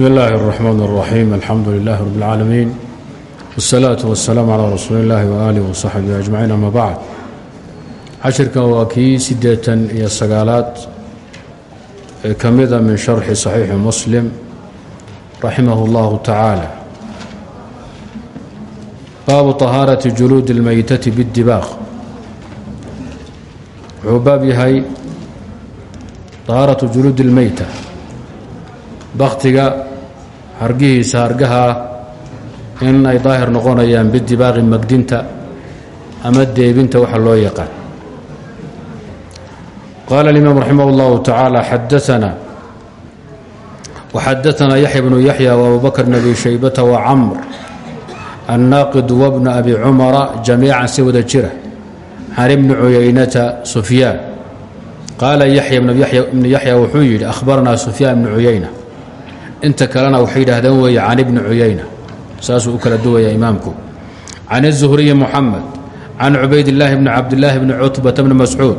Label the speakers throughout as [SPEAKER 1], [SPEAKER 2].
[SPEAKER 1] bsmi اllahi الرحman الرaxيim alxamdu lilah rb اlcaalamiin wالsalaaةu waالsalaam calى rasuuli اllahi waaalih وصaxbihi ajmaciin ama bacd cashirkan waa kii siddeetan iyo sagaalaad ee ka mida min sharxi صaxiixi muslim raximah اllahu tacaala baabu طahaaraةi juluudi اlmeytati bاdibaaq wuxuu baab yahay طahaaraةu juluudi اlmeyta baktiga hargihiisa hargaha in ay daahir noqonayaan bidibaaqi magdinta ama deebinta waxa loo yaqaan. Qaala اlimaam raximah اllahu tacaala xadaana waxadaana yaxya bnu yaxya wabu bakr bn abi shaybata wacamr annaaqid wabna abi cumara jamiican si wada jira can ibni cuyaynata sufyaan qaala yaxya ibnu yaxya wuxuu yidhi ahbaranaa sufyaan ibnu cuyayna inta kalena waxay yidhaahdeen weeye can ibni cuyayna saasuu u kala duwaya imaamku. Can الzuhriyi muxamed can cubaydillaahi bni cabdillaahi bni cutbata bni mascuud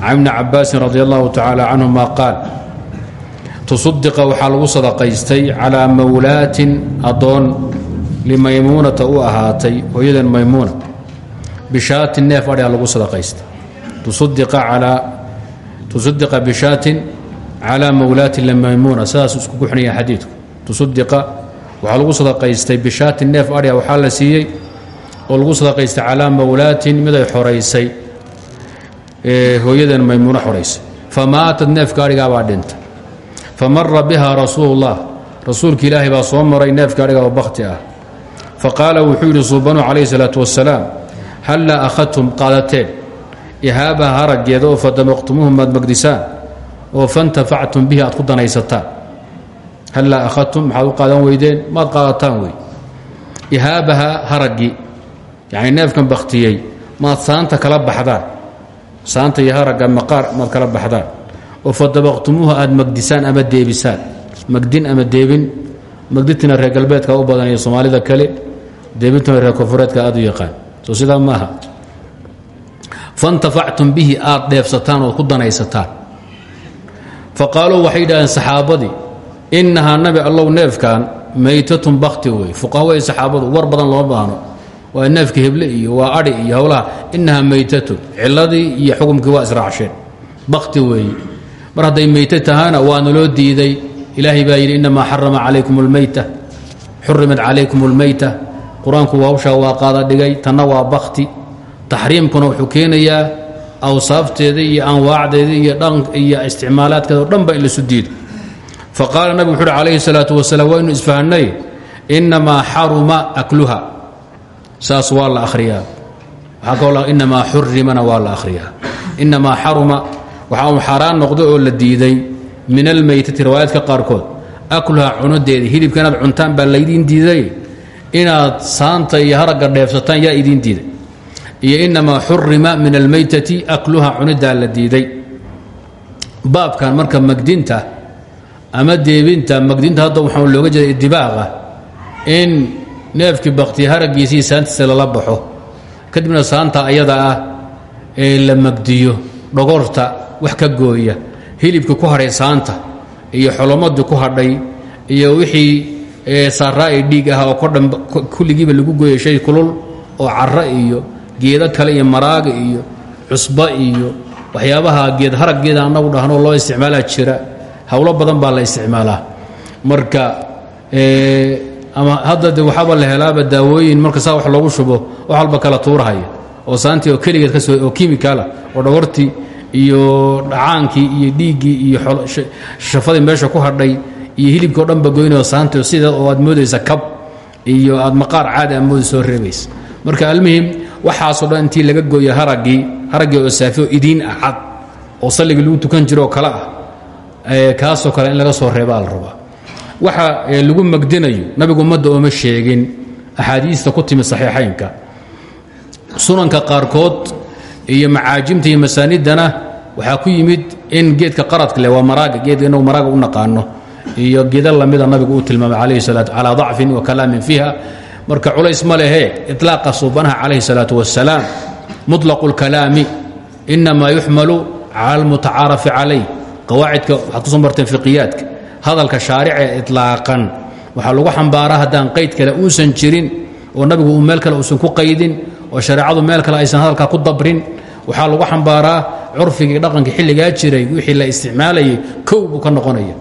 [SPEAKER 1] can ibni cabaasin radi allahu tacaala canhuma qaal tusudiqa waxaa lagu sadaqaystay calaa mawlaatin addoon limaymuunata u ahaatay hooyadan maymuuna bishaatin neef adhaa lagu sadaqaystay. Tusudiqa bishaatin calى mawlaati lmaymuuna sidaasu isku guxinaya xadiidku. Tusaddiqa waxaa lagu sadaqaystay bishaatin neef adhya waxaa la siiyey oo lagu sadaqaystay calaa mawlaatin miday ay xoraysay hooyadan maymuuno xoraysay famaatad neefka adhigaabaa dhinta. Famara biha rasuulu اllah rasuulki ilaahay baa soo maray neefka adhiga oo bakhti ah. Faqaala wuxuu yidhi suubanu calayh salaatu wasalaam hallaa akhadtum qaadateen? Ihaabaha haraggeeda oo fadamaqtumuuhum maad magdisaan oo fantafactum bihi aad ku danaysataan. Hallaa akhadtum? Maxaad u qaadan weydeen? Maad qaadataan wey. Ihaabaha haraggii yacni neefkan bakhtiyey maad saanta kala baxdaan. Saanta iyo haragga maqaar kala baxdaan. Oo fadabaqtumuuha aad magdisaan ama deebisaan. Magdin ama deebin. Magdintina reer galbeedka u badan iyo soomaalida kale. Deebintuna reer koonfureedka aad u yaqaan. Soo sidaa maaha. Fantafactum bihi aad dheefsataan ood ku danaysataan faqaaluu waxay yidhahdeen saxaabadii nabi allow neefkan maytatun bakti wey fuqaha saxaabadu war badan looma baahno. Waa neefka heble iyo waa adhi iyo howlaha innahaa maytatun. Ciladii iyo xukumkii waa israacsheen. Bakti weeye mar hadday meyta tahaana waa naloo diiday. Ilaahay baa yidhi innamaa xarama calaykum اlmeyta xurimat calaykum اlmeyta qur'aanku hawshaa waa qaada dhigay. Tanna waa bakti taxriimkuna wuxuu keenayaa awsaafteeda iyo anwaacdeeda iyo iyo isticmaalaadkeeda o dhanba in lasu diido faqaala nabig wuxu uhi calayhi waynu isfahanay innamaa xaruma akluha. Saas waa la akhriyaa. Waxaa kaloo innamaa xurimana waa la akhriyaa. Innamaa xaruma xaaraan noqday oo la diiday min almeytati riwaayaadka qaarkood. Akluha cunadeeda hilibka inaad cuntaan baa laydiin diiday. Inaad saanta iyo haragga dheefsataan yaa idiin diiday iyo inamaa xurima min almaytati akluha cunidaa la baabkan marka magdinta ama deebinta magdinta hadda waxaa looga jeeda idibaaqa in neefkii baktiya haraggiisii saantiisa lala baxo kadibna saanta ayada ah ee la magdiyo dhogorta wax ka gooya hilibka ku hadhay saanta iyo xolomadii ku hadhay iyo wixii saaraa ee dhiig ah oo kodhan kulligiiba lagu gooya shay kulul oo caro iyo geedo kale iyo maraaga iyo cusba iyo waxyaabaha geed haraggeeda annagu dhahnoo loo isticmaalaa jira. Howlo badan baa la isticmaalaa. Marka ama hadda de la helaaba daawooyin marka saa wax loogu shubo wax walba kala tuurahaya. Oo saantii oo keligeed ka soo oo kimikala oo dhogortii iyo dhacaankii iyo dhiiggii iyo shafadii meesha ku hadhay iyo hilibkii o dhanba goynao saantii sida oo aad moodaysa kab iyo aad maqaar caadi aad mooda soo reebaysa marka almuhim waxaasoo dhan intii laga gooya haraggii haraggii oo saafi oo idiin ah cad oo salligii lagu tukan jiro oo kale ah kaasoo kale in laga soo reebaa la rabaa. Waxa lagu magdinayo nabigu ummadda ooma sheegin axaadiista ku timi saxiixaynka. Sunanka qaarkood iyo macaajimta iyo masaaniddana waxaa ku yimid in geedka qaradka leh waa maraaga geedka inagu maraaga u naqaano iyo geeda lamida nabigu uu tilmaamay calayhi salaat calaa dacfin wa kalaamin fiiha marka culays ma lehe iطlaaqa suubanaha calayhi الsalaaةu wasalaam muطlaqu اlkalaami inamaa yuxmalu cala اlmutacaarafi calayh qawaacidka waxaad ku soo marteen fiqiyaadka hadalka shaaricee iطlaaqan waxaa lagu xambaaraa haddaan qayd kale uusan jirin oo nabigu uu meel kale uusan ku qaydin oo shareecadu meel kale aysan hadalkaa ku dabrin waxaa lagu xambaaraa curfigii dhaqankii xilligaa jiray wixii la isticmaalayay kow buu ka noqonaya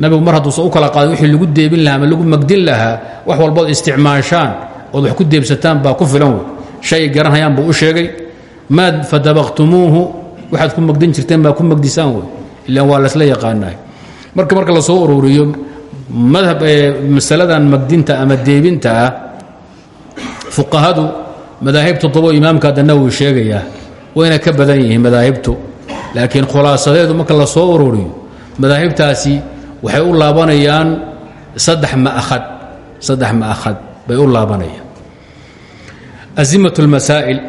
[SPEAKER 1] nabigu mar hadduusan u kala qaadin wixii lagu deebin lahaa ama lagu magdin lahaa wax walbood isticmaashaan ood wax ku deebsataan baa ku filan wey shay garanhayaan buu u sheegay maad fadabaqtumuuhu? Waxaad ku magdin jirteen baa ku magdisaan wey ilaan waa laysla yaqaanaay marka marka la soo ururiyo madhab masaladan magdinta ama deebinta ah fuqahadu madaahib toddobo imaamka hadda nawowi sheegayaa wayna ka badan yihiin madaahibtu. Laakiin khulaasadeedu marka la soo ururiyo madaahibtaasi waxay u laabanayaan saddex maahad saddex ma'ahad bay u laabanayaan azimat اlmasaa'il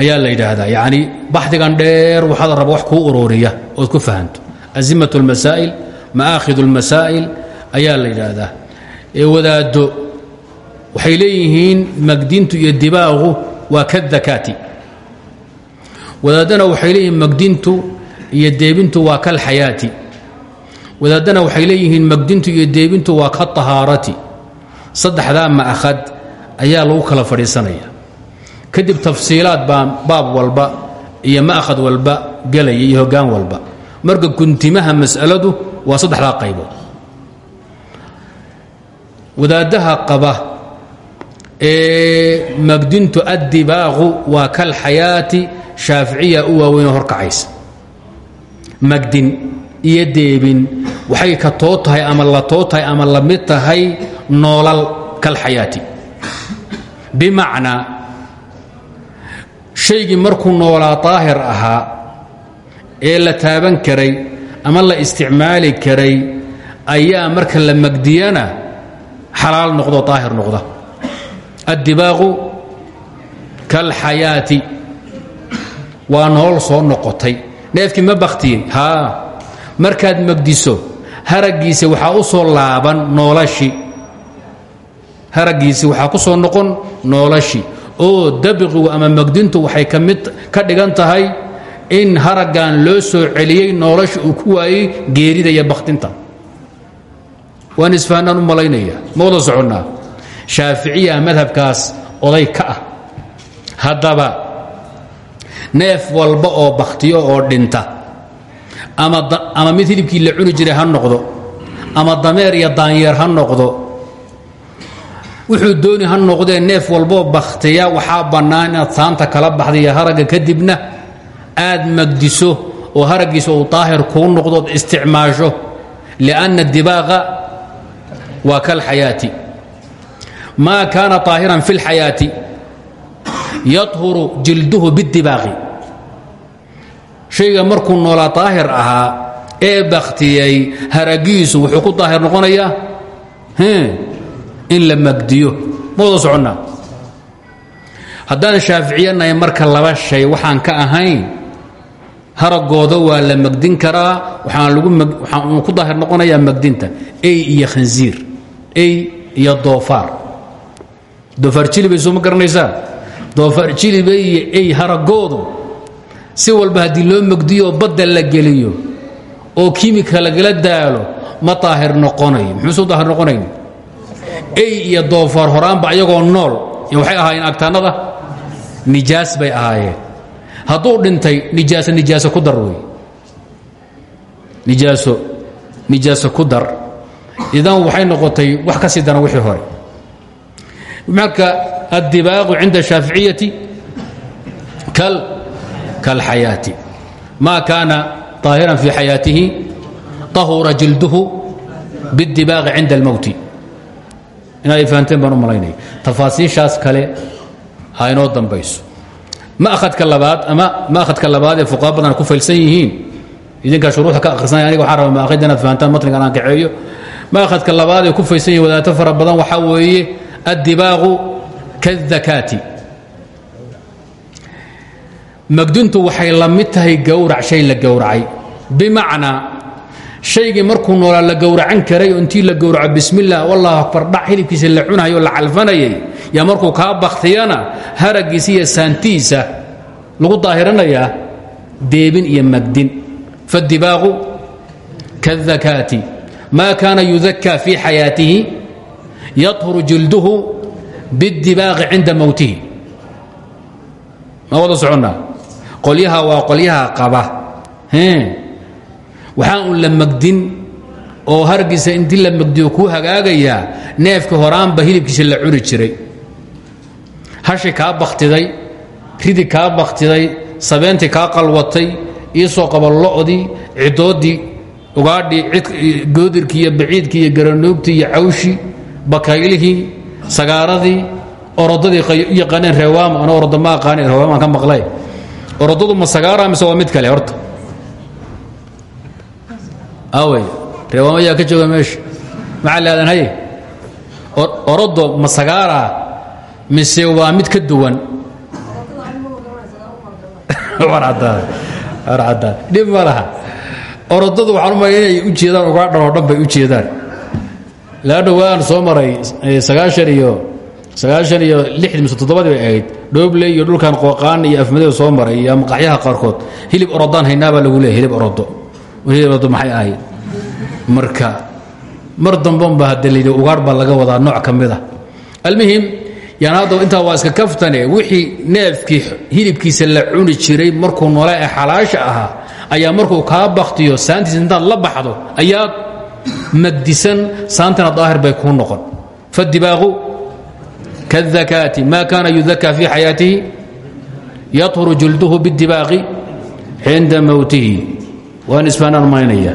[SPEAKER 1] ayaa la yidhaahdaa yacni baxdigan dheer waxaad raba wax kuu ururiya ood ku fahanto azimat اlmasaa'il ma'aakhid اlmasaa'il ayaa la yidhaahdaa ee wadaaddo waxay leeyihiin magdintu iyo dibaagu waa kadakaati wadaaddana waxay leeyihiin magdintu iyo deebintu waa kalxayaati wadaaddana waxay leeyihiin magdintu iyo deebintu waa ka tahaarati. Saddexdaa ma'ahad ayaa lagu kala fadhiisanaya. Kadib tafsiilaad baa baab walba iyo ma'had walba gelaya iyo hoggaan walba. Marka guntimaha mas'aladu waa saddexdaa qaybood. Wadaaddaha qaba ee magdintu addibaaqu waa kalxayaati shaaficiya u waaweynoo horkacaysa magdin iyo deebin. Waxay ka too tahay ama la too tahay ama la mid tahay noolal kalxayaati bimacnaa shaygii markuu noolaa daahir ahaa ee la taaban karay ama la isticmaali karay ayaa marka la magdiyana xalaal noqdo daahir noqda. Addibaaqu kalxayaati waa nool soo noqotay. Neefkii ma bakhtiyey haa markaad magdiso haraggiisa waxaa u soo laaban noolashii haraggiisi waxaa ku soo noqon noolashii oo dabiqigu ama magdintu waxay ka mid ka dhigan tahay in haraggan loo soo celiyey noolashi uu ku waayey geerida iyo bakhtinta waan isfahanaan u malaynaya ma wada soconnaa shaaficiya madhabkaas oday ka ah. Haddaba neef walba oo bakhtiyo oo dhinta ama mid hilibkii la cuni jiray ha noqdo ama dameer iyo daanyeer ha noqdo wuxuu dooni ha noqdee neef walboo bakhtiya waxaa bannaan inaad saanta kala baxda iyo haragga kadibna aad magdiso oo haraggiisa uu daahir kuu noqdood isticmaasho lianna dibaaqa waa kalxayaati maa kaana طaahiran fi اlxayaati yadhuru jilduhu biاdibaaqi shayga markuu noolaa daahir ahaa ee bakhtiyey haragiisu wuxuu ku daahir noqonayaa in la magdiyo. Ma wada soconnaa? Marka laba shay waxaan ka ahayn haragooda waa la magdin karaa waxaan ku daahir noqonayaa magdinta. Ey iyo khansiir ey iyo doofaar. Doofaar jilibay soo ma garanaysaa? Doofaar jilibe iyo ey si walba haddii loo magdiyo oo badda la geliyo oo kimika lagala daalo ma daahir noqonayo muxuusu daahir noqonayn ey iyo doofaar horaanba ayagoo nool. Waxay ahaayeen agtaannada nijaas bay ahaayeen. Hadduu dhintay nijaaso nijaaso ku dar wey. Nijaaso nijaaso ku dar. Idan waxay noqotay wax ka sii daran wixii hore. Marka addibaaqu cinda shaaficiyati kalxayaati ma kaana طaahiran fi xayaatihi طahura jilduhu biاdibaaqi cinda اlmowti inaad fahanteen baan u malaynaya tafaasiishaas kale ha inoo dambayso maadka labaad ama maahadka labaad ee fuqaha badan ku faylsan yihiin idinkaa shuruuxa ka akhrisanaya aniga waxaan rabaa maahid inaad fahantaan matnigan aan kaceeyo maahadka labaad ee ku faylsan yihin wadaato fara badan waxaa weeye addibaaqu kaاdakaati magdintu waxay la mid tahay gowrac shay la gowracay. Bimacnaa shaygii markuu noolaa la gowracan karay oo intii la gowraco bismillaah wallahu akbar. Dhac hilibkiisa la cunayo la calfanayay. Yaa markuu kaa bakhtiyana haraggiisa iyo saantiisa lagu daahiranayaa deebin iyo magdin. Fadibaaqu kaاdakaati maa kaana yudakaa fii xayaatihi yadhuru jilduhu biاdibaaqi cinda mowtihi ma wada soconnaa qolyaha waa qolyaha qaba. Waxaa un la magdin oo hargiisa intii la magdiyo kuu hagaagayaa neefka horaanba hilibkiisa la cuni jiray. Hashi kaa bakhtiday ridi kaa bakhtiday sabeentii kaa qalwatay iisoo qaba lo'dii cidoodii ugaadhii goodirkii iyo baciidkii iyo garanuugtii iyo cawshii bakaylihii sagaaradii orodadii yaqaaneen reewaama ana orodo ma aqaani reewaamaan ka maqlay orodadu ma sagaara mise waa mid kale horta. Awey reewaama ayaa ka jooga meesha maxaa laadan haye orodo ma sagaara mise waa mid ka duwan? Dhib ma laha. Orodadu waxaan u malay inay u jeedaan ugaadhan oo dhan bay u jeedaan. Laadhow waan soo maray sagaashan iyo sagaashan iyo lixdii mise toddobadii bay ahayd iyo dhulkan qooqaan iyo afmadada soo maray iyo maqaxyaha qaarkood hilib orodaan haynaabaa lagu leeyay hilib orodo hilib orodo maxay ahayd? Marka mar dambanba hadde layidhi ugaadh baa laga wadaa nooc ka mid ah. Almuhim hadda waa iska kaftane wixii neefkii hilibkiisa la cuni jiray markuu nole ee xalaasha ahaa ayaa markuu kaa baktiyo saantiisa intaad la baxdo ayaad magdisan saantana daahir bay kuu noqon. Fadibaaqu kaاdakaati ma kaana yudakaa fii xayaatihi yadhuru julduhu biاdibaaqi cinda mowtihi waan isfaanaan maynaya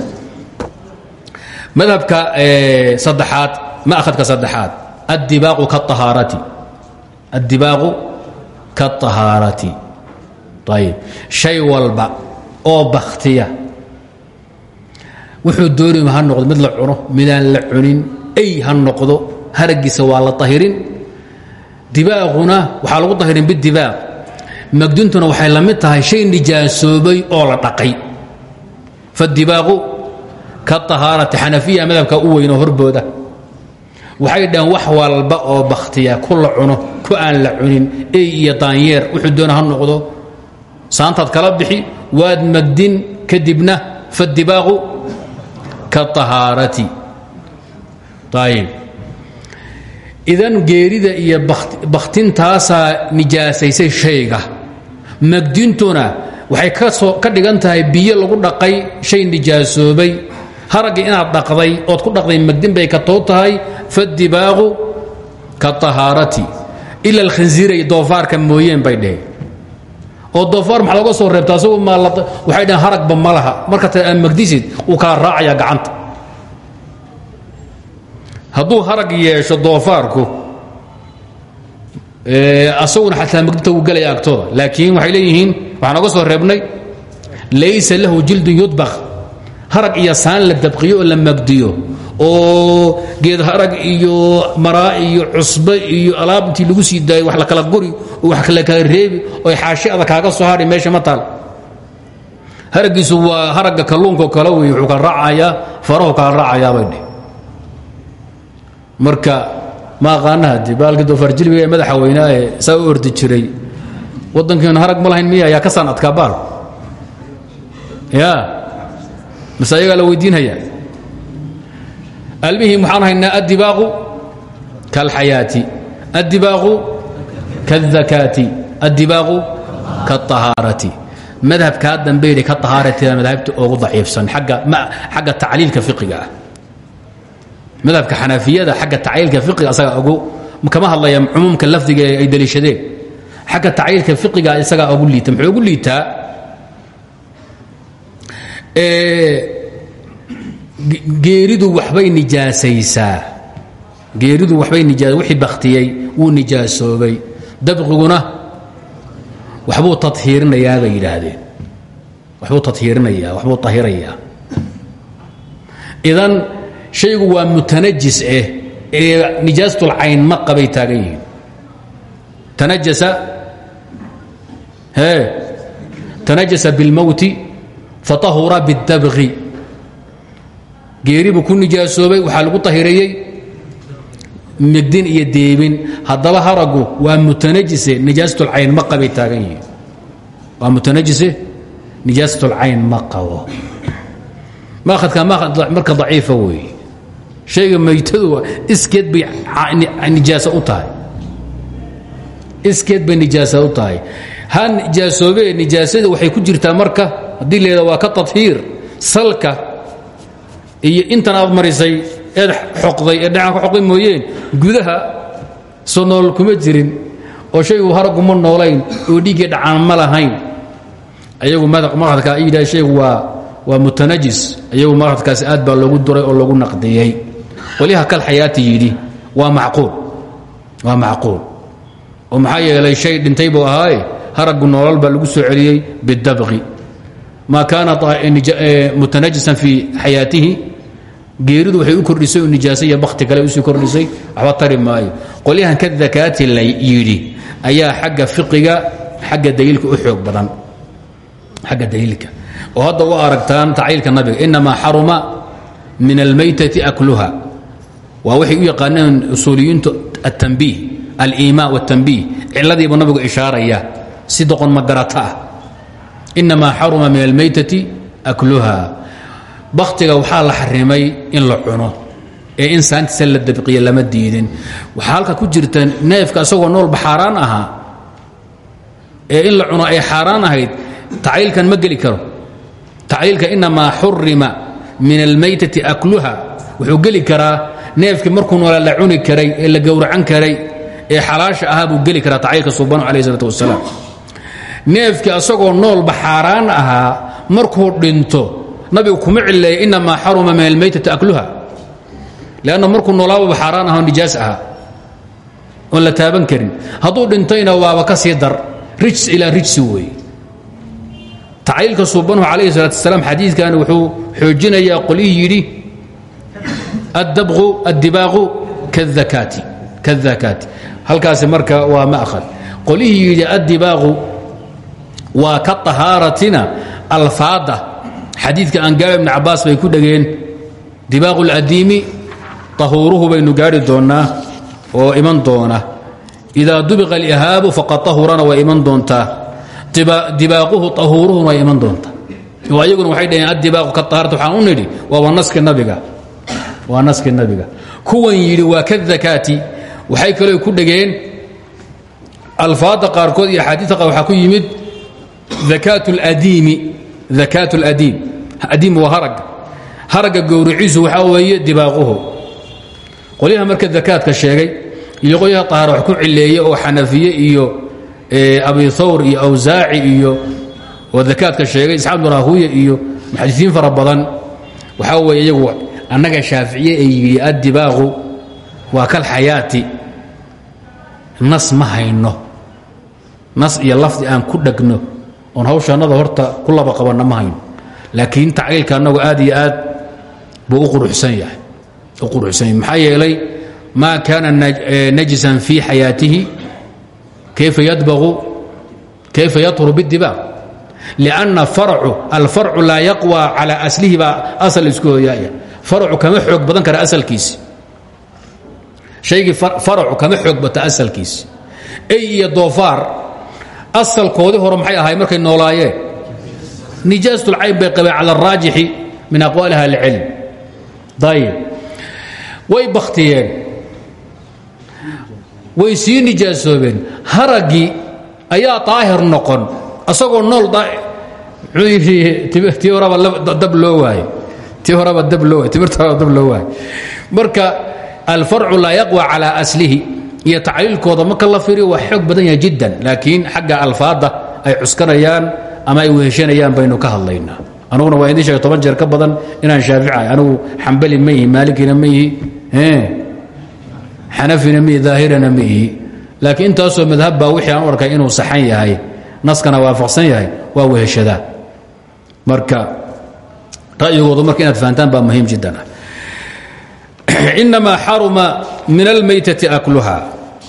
[SPEAKER 1] madhabka saddexaad ma'hadka saddexaad addibaaqu kaahaarati addibaaqu kaaطahaarati ayib shay walba oo bakhtiya wuxuu doonima ha noqdo mid la cuno midaan la cunin ay ha noqdo haragiisa waa la tahirin dibaaquna waxaa lagu tahirin bidibaaq. Magdintuna waxay la mid tahay shay nijaasoobay oo la dhaqay. Fadibaaqu kaahaarati xanafiya madhabka u weynoo horbooda. Waxay dhaheen wax walba oo bakhtiya ku la cuno ku aan la cunin ey iyo daanyeer wuxuu doona ha noqdo. Saantaad kala bixi waad magdin kadibna fadibaaqu kaahaarati ayib idan geerida iyo bakhtintaasaa nijaasaysay shayga. Magdintuna waxay ka dhigan tahay biyo lagu dhaqay shay nijaasoobay haragga inaad dhaqday ood ku dhaqday magdin bay ka too tahay fadibaaqu kaahaarati ila alkhinziiray doofaarka mooyeen bay dheheen oo doofaar maxaa looga soo reebta asagu waxay dhaheen haragba ma laha. Marka ta aad magdisid wuu kala raacayaa gacanta hadduu harag yeesho doofaarku asaguna xataa magdinta wuu gelaya agtooda laakiin waxay leeyihiin waxaan oga soo reebnay laysa lahu jildun yudbaq harag iyo saan la dabqiyo oo la magdiyo oo geed harag iyo maraa iyo cusbe iyo alaabtii lagu sii daayo wax la kala guri oo wax la kala reebi oo xaashiada kaaga soo hadhi meesha ma taal. Haraggiisu waa haragga kalluunkao kale wey wuxuu kala raacayaa farahu kala raacayaa bay dheh marka ma aqaana hadi baalka doofaarjilbiga ee madaxaweynaae saa u ordi jiray. Waddankiinu harag ma miya yaa ka saan baal? Ya mase ayagaa la weydiinhayaa. Almihim waxaan haynaa addibaaqu kalxayaati addibaaqu kaاdakaati addibaaqu kaahaarati madhabkaa dambayda ka ahaarati madhabta ugu daciifsan agga tacliilka fiqiga ah madhabka xanafiyada xagga tacliilka fiqiga asaga ugu kama hadlaya cumuumka lafdiga ay daliishadeen. Xagga tacliilka fiqiga isagaa ugu liita muxuu ugu liitaa geeridu waxbay nijaasaysaa. Geeridu waxbay nijaa wixii bakhtiyey wuu nijaasoobay dabqiguna waxbuu tahiirinayaa bay yidhaahdeen. Waxbuu tahiirinayaa waxbuu tahirayaa. Idan shaygu waa mutanajis eh ee nijaasatulcayn ma qabay taagan yihiin. Tanajasa e tanajasa biاlmowti fatahura biاdabqi geeri buu ku nijaasoobay waxaa lagu tahireeyey megdin iyo deebin. Haddaba haragu waa mutanajise nijaasatulcayn ma qabay taagan yihiin. Waa mutanajise nijaasatulcayn ma qabo. Maahadka marka daciifa weeye shayga maytadu iskeed bay nijaaso u tahay. Iskeed bay nijaasa u tahay. Ha waxay ku jirtaa marka haddii leeda waa ka tahiir salka iyo intan aad marisay eed xoqday ee dhinacan ka mooyeen gudaha soo kuma jirin oo shaygu haraguma noolayn oo dhiiggii dhacaan ma lahayn. Ayagu maqadka yidhaha shaygu waa waa mutanajis. Ayagu maqadkaasi aad baa loogu duray oo lagu naqdiyey qolyaha kal xayaati yidhi waa macquul waa macquul. oo maxaa shay dhintay buu ahaaye haraggu noolal baa lagu soo celiyey bidabqi. Maa kaana mutanajisan fii xayaatihi? Geeridu waxay u kordhisay nijaasa iyo bakti kale u sii kordhisay waxba tari maayo. Qolyahan ka dakaati la yidhi ayaa xagga fiqiga xagga daliilka u xoog badan. Xagga daliilka. Oo hadda u aragtaan tacliilka nabiga inamaa xaruma min almaytati akluha waa waxay u yaqaaneen usuuliyiintu atanbiih aliimaa wاtanbiih ciladiibu nabigu ishaaraya si doqon magarata ah. Inamaa xaruma min almaytati akluha. Baktiga waxaa la xarimay in la cuno ee in saantiisa dabqiya lama diidin. Waxaa halka ku jirta neefka isagoo noolba xaaraan ahaa ee in la cuno ay xaaraan ahayd tacliilkan ma geli karo. Tacliilka inamaa xurima min almaytati akluha wuxuu geli karaa neefkii markuu noolaa la cuni karay ee la gowracan karay ee xalaasha ahaa buu geli karaa tacliilka subanu alayh isalaat wasalaam neefkii asagoo noolba xaaraan ahaa markuu dhinto nabigu kuma cileeya inamaa xaruma min almaytati akluha. Lanna markuu noolaababa xaaraan aha nijaas ahaa oon la taaban karin. Hadduu dhintayna waaba ka sii dar rijs ilaa rijsi weeye. Tacliilka suubanuhu calayhi salaat asalaam xadiidkani wuxuu xoojinayaa qolyihii yidhi addabqu addibaaqu kaakaati halkaasi marka waa ma'had qolyihii yidhi addibaaqu waa ka tahaaratina alfaada xadiidka aan gaari ibni cabaas bay ku dhegeen dibaaqu اladiimi tahuuruhu baynu gaari doonnaa oo iman doona idaa dubiqa alihaabu faqad tahurana way iman doontaa dibaaquhu tahuuruhuna way iman doontaa oo ayaguna waxay dhaheen addibaaqu ka tahaarata waxaan u nidhi waaba naski nabiga waa naskii nabiga. Kuwan yidhi waa kadakaati. Waxay kaloo ku dhegeen alfaada qaarkood iyo axaadiista qaar. Waxaa ku yimid akaat ladiimi akaat ladiim adiim waa harag. Haragga gowriciisu waxaa weeye dibaaquhu. Qolyaha marka dakaadka sheegay iyo qolyaha qahaar wax ku cileeye oo xanafiye iyo abi thawr iyo awsaaci iyo oo dakaadka sheegay isxaab nurahuya iyo muxadisiin fara badan. Waxaa weeye iyagu annaga shaaficiye ee yidhi addibaaqu waa kal xayaati nas ma hayno nas iyo lafdi aan ku dhegno oon hawshaannada horta ku laba ma hayno. Laakiin tacliilka annagu aad iyo aad buu u quruxsan yahay u quruxsan yahay. Yeelay maa kaana najisan eh, fii xayaatihi kayfa yadbaqu kayfa yatru bidibaaq lianna farcu alfarcu laa yaqwa calaa aslihi baa asal isku faracu kama xoog badan kara asalkiisi shaygii faracu kama xoog bata asalkiisi ey iyo doofaar asalkoodii hore maxay ahay markay noolaayeen nijaastulcayn bay qabeen cala araajixi min aqwaaliha alcilm dayib way bakhtiyeen way sii nijaasoobeen haraggii ayaa daahir noqon asagoo nool muxuu yidhi tii horaba dab loo waayo tii horaba dab loo waay timirta horaba dab loo waaye marka alfarcu laa yaqwى calى aslihi iyo tacliilkooda marka la firiyo waa xoog badan yahay jiddan laakiin xagga alfaadda ay cuskanayaan ama ay weheshanayaan baynu ka hadlaynaa. Anuguna waa idin sheegay jeer ka badan inaan shaaficahay anigu xambali ma ihi maalikina ma ihi xanafina ma ihi laakiin intaasoo madhab baa wixii aan arkay inuu saxan yahay naskana waafaqsan yahay waa weheshadaa marka ra'yigoodu marka inaad fahantaan baa muhiim jiddan ah inamaa min almaytati akluha.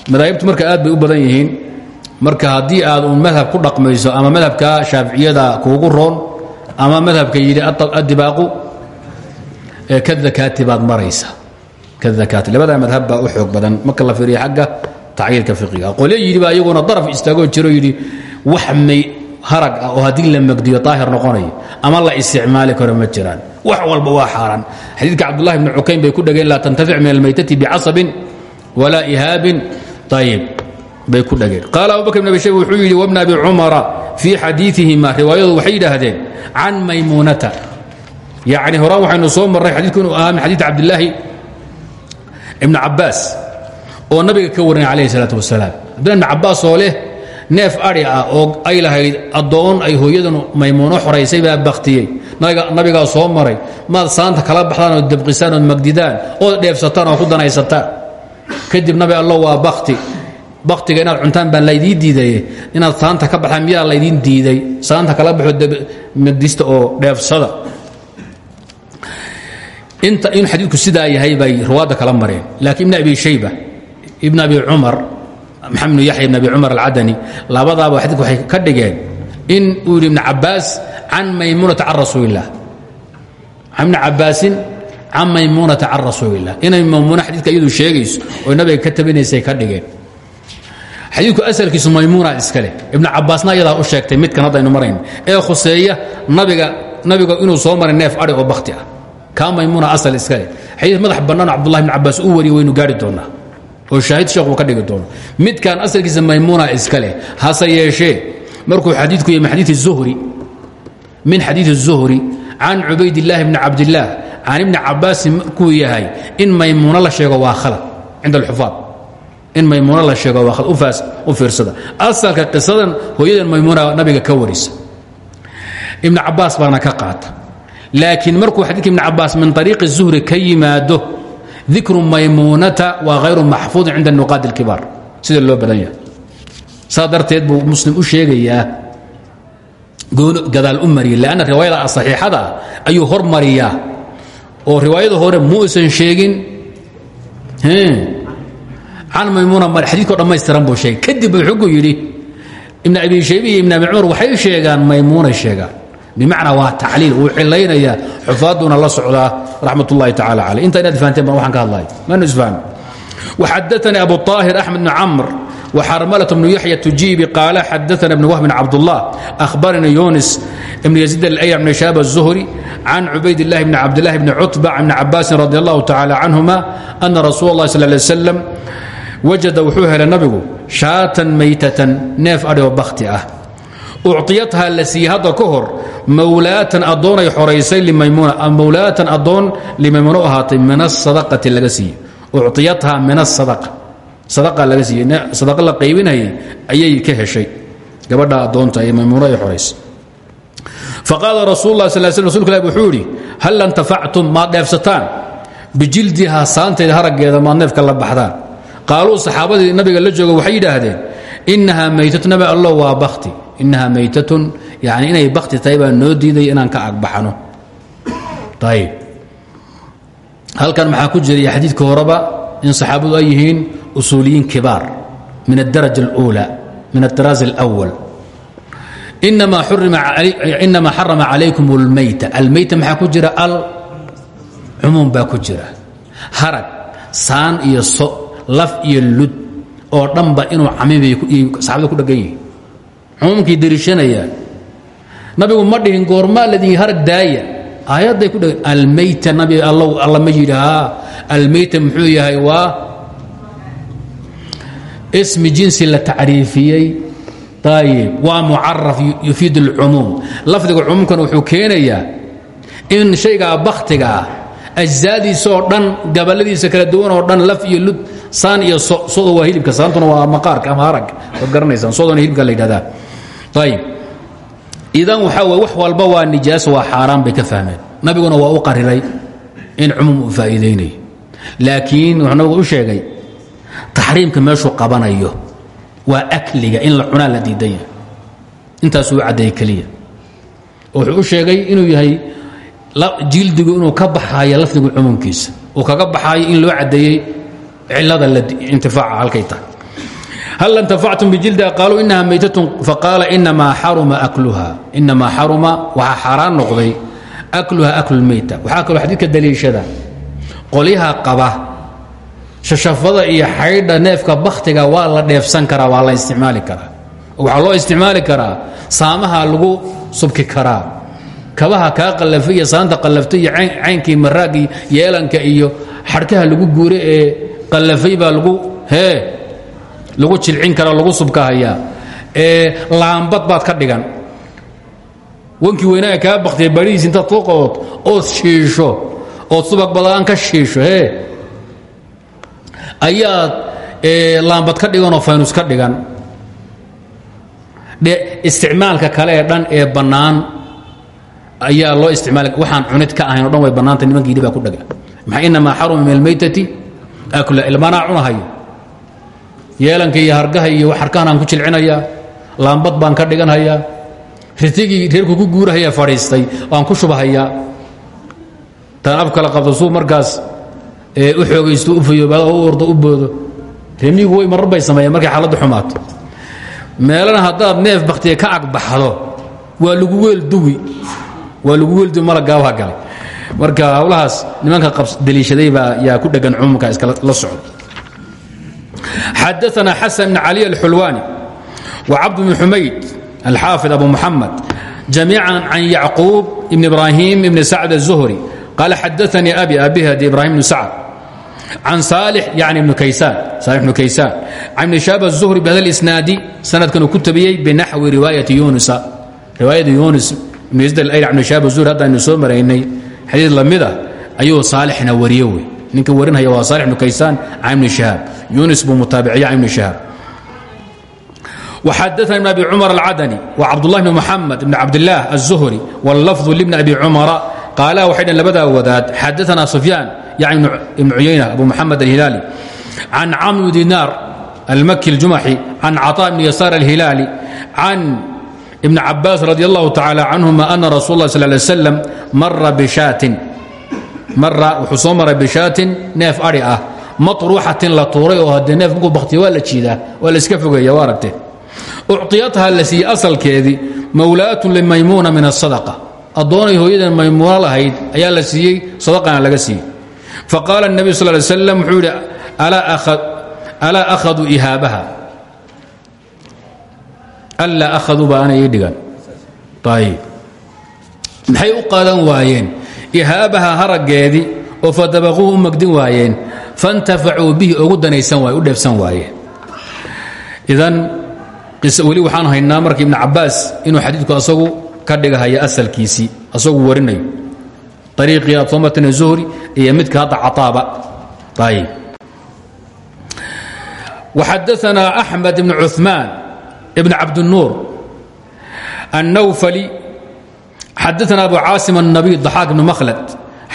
[SPEAKER 1] Madaahibtu marka aad bay u badan yihiin. Marka haddii aad uun madhab ku dhaqmayso ama madhabka shaaficiyada kuugu roon ama madhabka yidhi addibaaqu ka dakaati baad maraysa. Ka dakaati labadaa madhab baa u xoog badan. Marka la fiiriya xagga tacyiilka fiqiga qolyo yidhi baa iyaguna daraf istaagoo jiro yidhi wax may harag ah oo haddii la magdiyo daahir noqonayo ama la isticmaali karo ma jiraan. Wax walba waa xaaraan. Xadiidka cabdullahi bni cukayn bay ku dhageen laa tantafic min almaytati bicasabin walaa ihaabin. Ayib bay ku dhageen. Qaala abubakr bn abi shayba wuxuu yidhi wabna abi cumara fii xadiiihima riwaayadu waxay yidhaahdeen can maymuunata. Yacni horaan waxaynu soo marray xadiidku inuu ahaa min xadiid cabdillaahi ibni cabbaas oo nabiga ka warinay calayhi salaatu wasalaam. Cabdillahi ibni cabbaas oo leh neef adhi ah oo ay lahayd addoon ay hooyadanu maymuuno xoraysay baa baktiyey nabigaa soo maray maad saanta kala baxdaan ood dabqisaan ood magdidaan ood dheefsataan oo ku danaysataan. Kadib nabi allo waa bakti baktiga inaad cuntaan baa laydiin diidaye inaad saanta ka baxdaan miyaa laydiin diiday? Saanta kala baxo magdista oo dheefsada. Inta in xadiidku sidaa yahay bay ruwaadda kala mareen. Laakiin ibn abi shayba ibn abi cumar maxamed bn yaxya ibn abi cumar alcadani labadaaba xadidka waxay ka dhigeen in uu yidhi ibn cabbaas can maymuunata can rasuulilah can ibni cabbaasin can maymuunata can rasuulilah inay maymuuna xadiidka iyadu sheegayso oo nabiga ka tabinaysay ka dhigeen. Xadiidku asalkiisu maymuuna iskale ibnu cabbaasna ayadaa u sheegtay midkan haddaynu marayn ee khuseeya nabiga nabiga inuu soo maray neef adhi oo bakhti ah. Kaa maymuuna asal iskale xadiid madax bannaan cabdullahi ibn cabbaas u wariye waynu gaari doonnaa oo shaahid sheekhu ka dhigi doono midkan asalkiisa maymuuna iska leh hase yeeshee markuu xadiidku yahay min xadiid الzuhri min xadiid الzuhri can cubaydillaahi bni cabdillaah can ibni cabbaasin markuu yahay in maymuuno la sheego waa khalad cinda alxufaad in maymuuno la sheego waa khalad ufaas u fiirsada asalka qisadan hooyadan maymuuna nabiga ka warisa ibni cabbaas baana ka qaata laakiin markuu xadiidka ibni cabbaas min ariiqi الzuhri ka yimaado dikru maymuunata waa hayru maxfuudin cinda nuqaad اlkibaar sida loo badan yahay. Saa darteed buu muslim u sheegayaa gadaal u mariya lanna riwaayada saxiixada ayuu hormariyaa oo riwaayada hore muusan sheegin? Can maymuuna mar xadiidko dhammaystiran buu sheegay. Kadib buu xugu yidhi ibn abi shaybi iyo ibn abi cumar waxay sheegaan maymuunay sheegaan. Bimacnaa waa tacliil wuu cilaynaya xufaaduna la socdaa raxmat ullahi tacala caley inta inaad fahanteen baan waxaan ka hadlay maanu isfahmi waxadaanii abu طaahir axmed bn camr وxarmلة بن يحيى تujiibi قاaل xadثna بن وهب بن cabdالله أhbarnii يuنس بن يزيد الأyع بن شhاب الزهري عن عubayd اللh بن cabdالله بن cتبة بن cabاsi رضي الله تعالى عنهma أنa رasuل الlahi صلى اه عليه وسلم wajada wuxuu helay nabigu shaatan maytatan neef adhoo bakhti ah ucطiyathaa la siiyey hadda ka hor mawlaatan addoonay xoraysay mawlaatan addoon limaymuuno ahaatay min asadaqati laga siiyey. Ucطiyathaa min asadqa sadaqa laga siiyey. Sadaqa la qaybinayay ayay ka heshay. Gabadha maymuuno ay xoraysay faqaala rasuul lah sl rsulka ilah wuxuu hal antafactum maad dheefsataan? Bijildihaa saanteeda haraggeeda maad neefka la baxdaan. Qaaluu saxaabadii nabiga la jooga waxay yidhaahdeen inahaa maytatun nabi allo waa bakti inahaa maytatun yani inay bakti tahay baa noo diiday inaan ka agbaxno ayb halkan maxaa ku jiraya xadiidka horeba in saxaabadu ay yihiin usuuliyiin kibaar min adaraja اlأuulى min aلطiraaz اlأwal inamaa xarama calaykum اlmayta almayta maxaa ku jira al cumuum baa ku jira harag saan iyo so laf iyo lud oo dhanba inuu camibay saxabada ku dheggan yihin cumuumkii dariishanayaan nabigu ma dhihin goormaa ladin harag daaya. Aayadday ku dhegeen almayta nabi allow alla ma yidhi haa almayta muxuu yahay waa ismi jinsi la tacriifiyey. Ayib waa mucaraf yufiid اlcumuum lafdiga cumuumkan wuxuu keenayaa in shaygaa bakhtiga ah ajzaadiisaoo dhan gabaladiisa kala duwan oo dhan laf iyo lud saan iyo sodo waa hilibka saantuna waa maqaarka ama harag waad garanaysaan sodona hilibka la yidhahdaa ayib idan waxaa weye wax walba waa nijaas waa xaaraan bay ka fahmeen nabiguna waa u qariray in cumuum uu faa'iidaynayo laakiin wuxuu nabigu u sheegay taxriimka meeshuu qabanayo waa akliga in la cunaa la diidan yahay intaasuu u caddeeyey keliya wuxuu u sheegay inuu yahay jildigu inuu ka baxaayo lafdigu in loo caddeeyey cilada intifaaca hal اntafactum bijildiha qaaluu inaha maytatun faqaala inamaa xaruma akluha inamaa xaruma waxaa xaaraan noqday akluha aklu اlmeyta waxaa kaloo xadiidka daliishada qolyaha qaba shashafada iyo xaydha neefka bakhtiga waa la dheefsan karaa waa la isticmaali karaa waxaa loo isticmaali karaa saamaha lagu subki karaa kabaha kaa qallafay iyo saanta qallaftay iyo caynkii maraaggii yeelanka iyo xadhkaha lagu guure ee qallafay baa lagu hee lagu jilcin kara lagu subkahayaa ee laambad baad ka dhigan. Wankii weynaa kaa baktiya barihiis intaad soo qodood ood shiisho ood subag badaan ka shiisho hee. Ayaad laambad ka dhigan oo faynus ka dhigan. Isticmaalka kale ee dhan ee bannaan ayaa loo isticmaal waxaan cunid ka ahayn o dhan way bannaanta nimankii dhibaa ku dhaga maxaa inamaa xaruma min almaytati akla ilmanaa cunahayo yeelanka iyo hargaha iyo harkahan aan ku jilcinayaa laambad baan ka dhiganhayaa ritigii reerku ku guurahaya fadhiistay aan ku shubahayaa taan af kala qabto suu markaas u xoogaysto u fayoobaado u ordo u boodo. Remigu way marar bay markay xaaladdu xumaato. Meelana haddaad neef baktiga ka agbaxdo waa lagu weel duwi. Waa lagu weelduwi malagaabaha galay. Marka hawlahaas nimanka daliishaday baa yaa ku dhegan cumumka iska la socdo xadaana xasan bn cali alxulwaani wa cabd bn xumayd alxaafid abu muxamed jamiica can yacquub ibn ibrahim ibn sacd الzuhri qaala xadaanii abi abihadi ibrahim bn sacd can saalix yani ibnu kaysaan saalix ibnu kaysaan can ibni shaab الzuhri bihada اlisnaadi sanadkan uu ku tabiyey binaxwi riwaayati yunusa riwaayada yunus ibn yazid alayl ibn shaab الzuhri haddaynu soo maraynay xadiid lamida ayuu saalixna wariye wey ninka warinhaya waa saalix ibnu kaysaan can ibni shahaab yunis buu mutaabiciya can ibni shahaab وxadثna بن أbي cمر الcadني وcabdالله بن محamed بن cabdالlah الزhري والlفظ لبن أbي cمر قاala waxay dhn labadaa wadaad xadaثna سفyاan yعni ibn cuyayna أbu محamed الهiلاaلي عan cmr dinar الmki الجuمحي عan cطاء بن يسار الهiلاaلي عan ibn cabaas رضي الله تعالى عنهma أna رasuل الله صلى اه عليه وسلم mara bshaatin mara wuxuu soo maray bishaatin neef adhi ah. matruuxatin la tuuray oo haddee neef markuu baktiya waa la jiidaa iska fogeeya waa aragte uciyathaa la siiyey asalkeedii mawlaatun limaymuuna min asadaqa addoonay hooyadan maymuuno lahayd ayaa la siiyey sadaqana laga siiyey. faqaala nebiyu sal ly slam wuxuu yidhi alaa akhaduu ihaabaha? Allaa akhaduu baa ana ii dhigan. Ayb maxay u qaadan waayeen? iyo haabaha harageedii oo fadabaquuhu u magdin waayeen faintafacuu bihi ugu danaysan waay u dheefsan waayeen. Idan weli waxaan haynaa marka ibnu cabbaas inuu xadiidku asagu ka dhigahaya asalkiisii asagu warinayo. Ariiqii aad zuhri iyo midka hadda cataaba. Ayb waxadaanaa axmed ibn cumaan ibn cabdinuur annawfali xadaثna abu caasim النabiy ضaxaak ibn mkhlad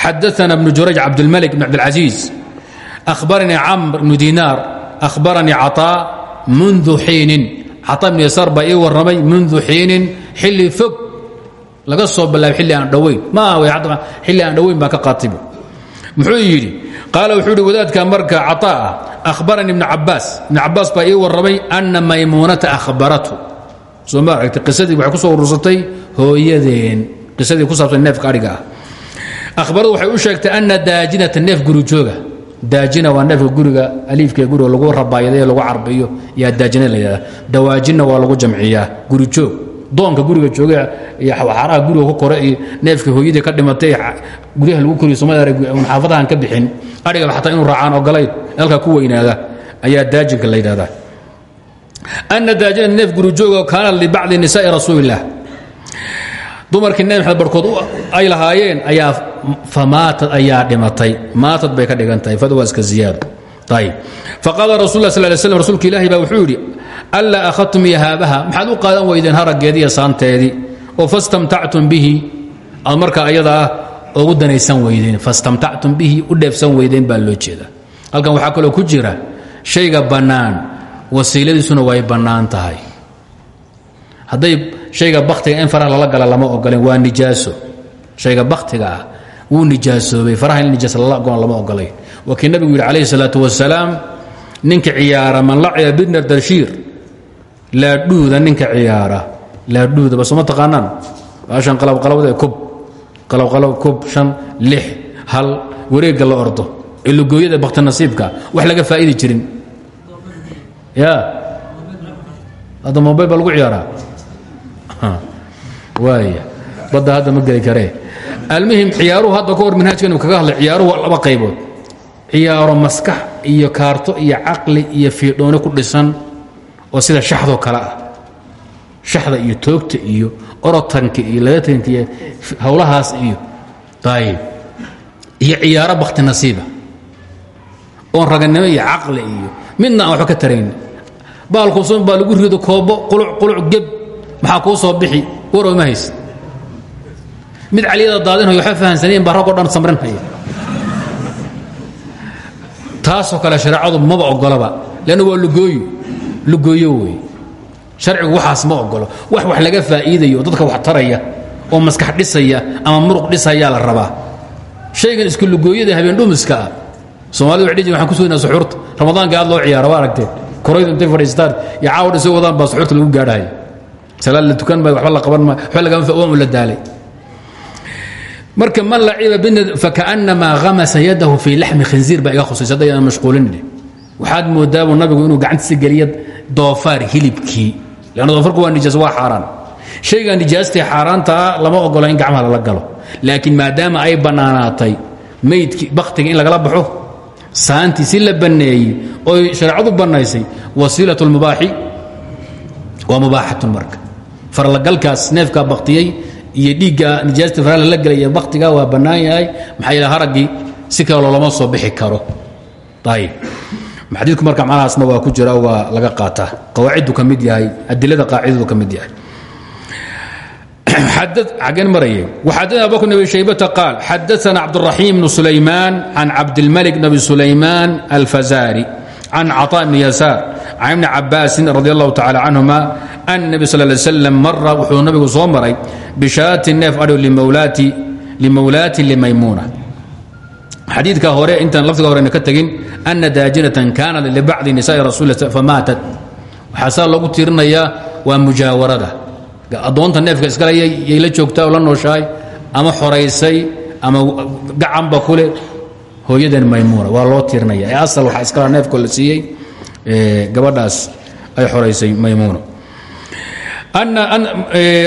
[SPEAKER 1] xadaثna ibn jurayj cabdالmلك ibn cabdالcaزيiز أhbaranii camr ibn dinaar أhbaranii caطاء mundu xiinin caطا ibn yasaar baa ii warramay mundu xiinin xilli fog laga soo bilaabay xilli aan dhowayn ma ah xilli aan dhowayn baan ka qaatibu muxuu yidhi qaala wuxuu yidhi wadaadka marka caطaa ah ahbaranii ibn cabaas ibn cabaas baa ii warramay ana maymuunata ahbaratu soo ma aragtay? Qisadii waxay ku soo urursatay hooyadeen. Qisadii ku saabsan neefka adhiga ah. Ahbaradu waxay sheegtay ana daajinata neef gurujooga daajina waa neefka guriga aliifka guriga lagu rabaayadayo lagu carbiyo. Yaa daajina la yidhahda dawaajinna waa lagu jamciyaa. Guri joog. Doonka guriga jooga iyo xaaraha guriga ku kore iyo neefka hooyadii ka dhimatay guryaha lagu koriyo soomaalida xaafadahan ka bixin. Adhigaba xataa inuu raacaan ogolayn halkaa ku weynaada. Ayaa daajinka la yidhahdaa ana daajina neef guri jooga kaana libacdi nisaa'i rasuulillaah dumarkii nebi maxamed barkood ay lahaayeen ayaa famaatad ayaa dhimatay maatad bay ka dhigan tahay fad waa iska ziyaado ayb faqaala rasul lah sal lay slam rsulka ilaahi baa wuxuu akhadtum yahaabaha maxaad u qaadan weydeen haraggeedii iyo oo fastamtactum bihi aad markaa ugu danaysan weydeen fastamtactum bihi u dheefsan weydeen baa loo jeeda halkan waxaa kaloo ku jira shayga bannaan wasiiladiisuna way bannaan tahay. Hadday shayga baktiga in faraha lala gala lama ogolen waa nijaaso. Shayga baktiga ah wuu nijaasoobay faraha in nijaas lala goon lama ogolayn waa kii nabigu yidhi calayhi salaatu wasalaam ninka ciyaara man laciba bidnar darshiir laadhuuda ninka ciyaara laadhuuda ba sooma taqaanaan? Baashan qalabqalabda ee kob qalabqalab kob shan lix hal wareegga la ordo. Ilugooyada bakti nasiibka wax laga faa'idi jirin ya. Hadda mobayl baa lagu ciyaaraa? Waaya badda hadda ma geli karee. Almuhim ciyaaruhu hadda ka hor kaga hadlay ciyaaruhu waa laba qaybood. Ciyaaro maskax iyo kaarto iyo caqli iyo fiidhoone ku dhisan oo sida shaxdoo kale ah. Shaxda iyo toogta iyo orotanka iyo ladatanka iyo iyo ayib iyo ciyaaro bakti nasiiba oon raganimo iyo caqli iyo midna aan waxba ka tarayn baalkuusun baa lagu rido koobo quluc quluc geb. Maxaa kuu soo bixi? Waroo ma haysa. Mid caliyada daadinhayo waxba fahansanayn baa raggoo dhan samrinhaya taasoo kale shareecadu maba ogolaba leanna waa lugooyo. Lugooyo wey sharcigu waxaas ma ogolo wax wax laga faa'iidayo dadka wax taraya oo maskax dhisaya ama muruq dhisayaa la rabaa. Shaygan isku lugooyada habeen dhumiska ah dhihi jireen waxaan ku sugnaa suxuurta. Ramadaanka aad loo ciyaara waa aragteen koraydu intay fadhiistaan iyo caawdha soo wadaan baa suxuurta lagu gaadhaya salaad la tukan maayo waxba la qaban maayo. Waxba lagama waa la daalay. Marka man laciba bina fakaannamaa hamasa yadahu fii laxmi khinziir baa iga khusaysa. Hadda yaan mashquulin waxaad moodaabuu nabigu inuu gacantiisa geliya doofaar hilibkii. Leanna doofarku waa nijaas waa xaaraan. Shayga nijaastay xaaraantaa lama ogola in gacmaha lala galo. Laakiin maadaama ay bannaanaatay maydki bakhtiga in lagala baxo saantii si la banneeyey oy shareecadu bannaysay wasiilat lmubaaxi waa mubaaxatun marka. Farlagalkaas neefkaa baktiyey iyo dhiigga nijaasta farala la gelaya bakhtiga waa bannaan yahay. Maxaa haraggii si kale loolama soo bixi karo. Ayib xadiidku marka macnahaasna waa ku jira waa laga qaataa. Qawaaciddu ka yahay adilada qaacidadu ka yahay ageen marayay xadana abubakr bn abi shaybata qaal xadaana cabduraxiim bnu sulaymaan can cabdilmalik bn abi sulaymaan alfazaari can caطa bni yasaar can ibni cabaasin radi allahu tacala canhuma an nebi sal l slam mara wuxuu nabigu soo maray bishaati neef adhow limowlaati limaymuuna xadiidka hore intaan laftiga horena ka tegin ana daajinatan kaanat libacdi nisaai rasuul famaatat waxaa saa loogu tiirinayaa waa mujaawarada addoonta neefka iskale yay la joogtaa oo la nooshahay ama xoraysay ama gacanba kule hooyadan maymuuna waa loo tiirinaya ee asal waxaa iskala neefkoo la siiyey gabadhaas ay xoraysay maymuuna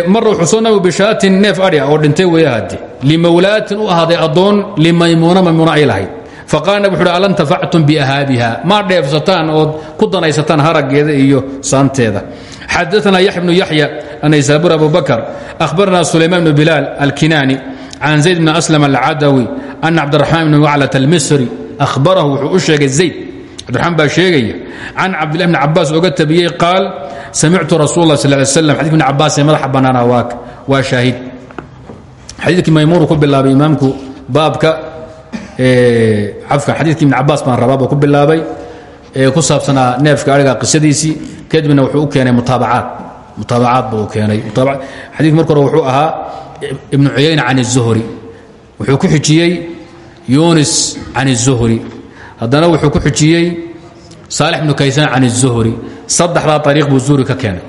[SPEAKER 1] mara wuxuu soo nabigu bishaatin neef adhi oo dhintay weeye hadde limawlaatin u ahaaday addoon limaymuuna maymuuna ay lahayd. Faqaala nabig wuxu uhi alan tafactum biahaabiha ma dheefsataan ood ku danaysataan haraggeeda iyo saanteeda. Xadaثna yaxya bnu yaxya anaysabur abu bakr ahbarna sulayman bnu bilaal alkinaani can zayd bn aslam alcadawi ana cabdiraxmaan bn waclat almisri ahbarahu wuxuu u sheegay zayd cabdiraxmaan baa sheegaya can cabdillahi bni cabaas oga tabiyey qaal samictu rasul lah sal ly slam xadik bn cabaas ee madaxa bannaana waak waa shaahid xadiidkii maymuunu ku bilaabay imaamku baabka cafka xadiidkii ibn cabaas baan rabaa buu ku bilaabay ee ku saabsanaa neefka ariga qisadiisii kadibna wuxuu u keenay mutaabacaad mutaabacaad buu u keenay xadiidku marka hore wuxuu ahaa ibnu cuyayna can الzuhri wuxuu ku xijiyey yunis can الzuhri haddana wuxuu ku xijiyey saalix bnu kaysaan can الzuhri saddexdaa ariiq buu zuhri ka keenay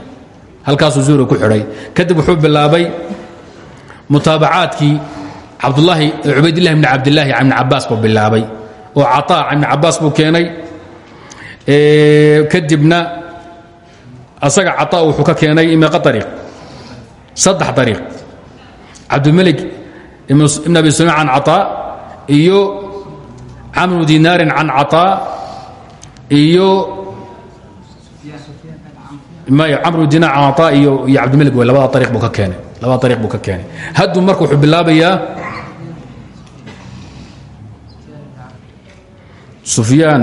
[SPEAKER 1] halkaasuu zuhri ku xidhay kadib wuxuu bilaabay mutaabacaadkii cabdulaahi cubaydillahi bni cabdilaahi can ibni cabaas buu bilaabay oo caطaa can ibni cabaas buu keenay kadibna asaga caaa wuxuu ka keenay meea arii saddex arii cabdilmelig ibn abi sunan can caaa iyo camru dinaarin can caaa iyo maya camru dinaar can caaa iyo iyo cabdilmelig wey labada arii buu ka keenay. Labada arii buu ka keenay. Hadduu marka wuxuu bilaabayaa sufyaan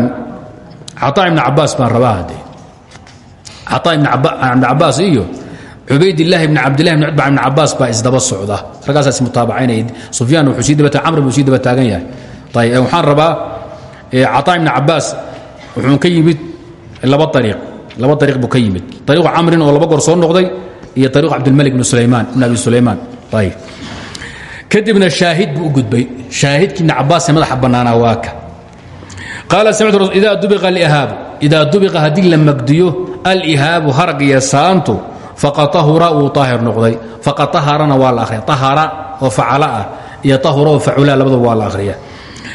[SPEAKER 1] caaa ibn cabaas baan rabaa haddee caطaa ibn cabaas iyo cubaydillaahi bn cabdillahi bn cabaas baa isdaba socda. Raggaasaas mutaabacaynaya sufyaan wuxuu sii camr buu sii daba taagan yahay. Ayb waxaan rabaa caطaa ibn cabaas wuxuu ka yimid laba ariiq laba ariiq buu ka yimid. Ariiqu camrin oo laba goor soo noqday iyo ariiqu cabdilmalik bn sulaymaan ibn abi sulaymaan. Ayb kadibna shaahid buu u gudbay. Shaahidkii ibn cabaas ee madaxa bannaanaa waa ka. Qaala samictu idaa dubiqa alihaabu idaa dubiqa haddii la magdiyo alihaabu harag iyo saantu faqad tahura wuu aahir noqday. Faqad taharana waa la ahriya tahara oo facala ah iyo tahura oo facula labadaba waa la akhriya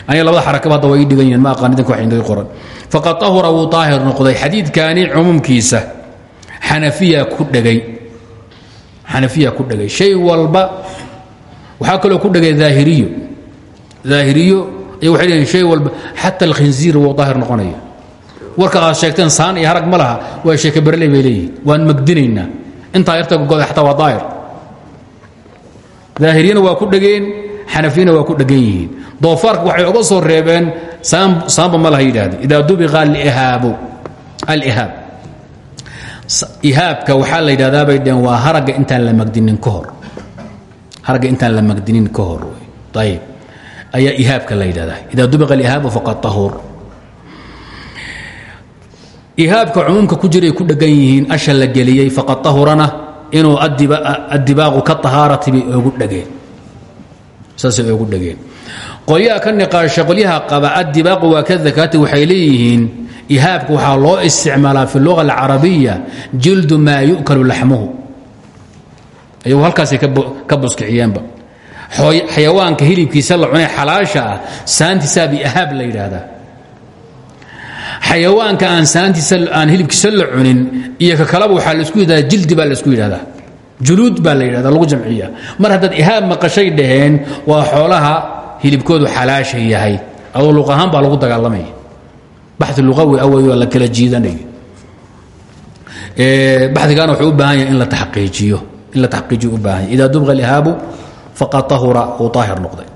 [SPEAKER 1] aniga labada xarakaba hadda waa ii dhigan yihiin ma aqaan idinka wax indii qoran. Faqad tahura wuu daahir noqday. Xadiidkaani cumuumkiisa xanafiya ku dhegay. Xanafiya ku dhegay. Shay walba waxaa kaloo ku dhegay daahiriyo daahiriyo ay waxay leeyihiin shay walba xata alkhinziir wuu daahir noqonaya warka aad sheegteen saan iyo harag ma laha. Waa sheeke barley bay leeyihiin waan magdinaynaa intaa yarta gogoda xataa waa daahir. Daahiriyana waa ku dhegeen xanafiyana waa ku dhegan yihiin. Doofaarka waxay oga soo reebeen saamba ma laha yidhahdeen idaa dubiqa alihaab. Ihaabka waxaa la yidhahdaa bay dheheen waa haragga intaan la magdinin ka hor. Haragga intaan la magdinin ka hor ayib ayaa ihaabka la yidhahdaa idaa dubiqa alihaabu faqad tahuur ihaabka cumuumka ku jiray ku dhegan yihiin asha la geliyey faqad tahurana inuu addibaaqu ka tahaarati bay ogu dhegeen. Saasay ogu dhegeen. Qolyaha ka niqaasha qolyaha qaba addibaaqu waa ka dakaati waxay waxaa loo isticmaalaa fi luga alcarabiya jildu maa yu'kalu laxmuhu. Ayagu halkaasay ka buskiciyeenba. Xayawaanka hilibkiisa la cunay xalaasha ah saantiisaa biahaab la yidhaahdaa xayawaanka aan saantiisa aan hilibkiisa la cunin iyo ka kalaba waxaa la isku yidhahdaa jildi baa la isku yidhahdaa. Juluud baa la yidhahda lagu jamciya. Mar haddaad ihaab maqashay dhaheen waa xoolaha hilibkoodu xalaasha yahay. Adoo luq baa lagu dagaalamaya baxi luqawi awey waa la kala jiidanayo baxigana wuxuu u baahan yahay in la taqiijiyo in la taxqiijiyo u baahan yahy idaa dubqa alihaabu tahura uu daahir noqday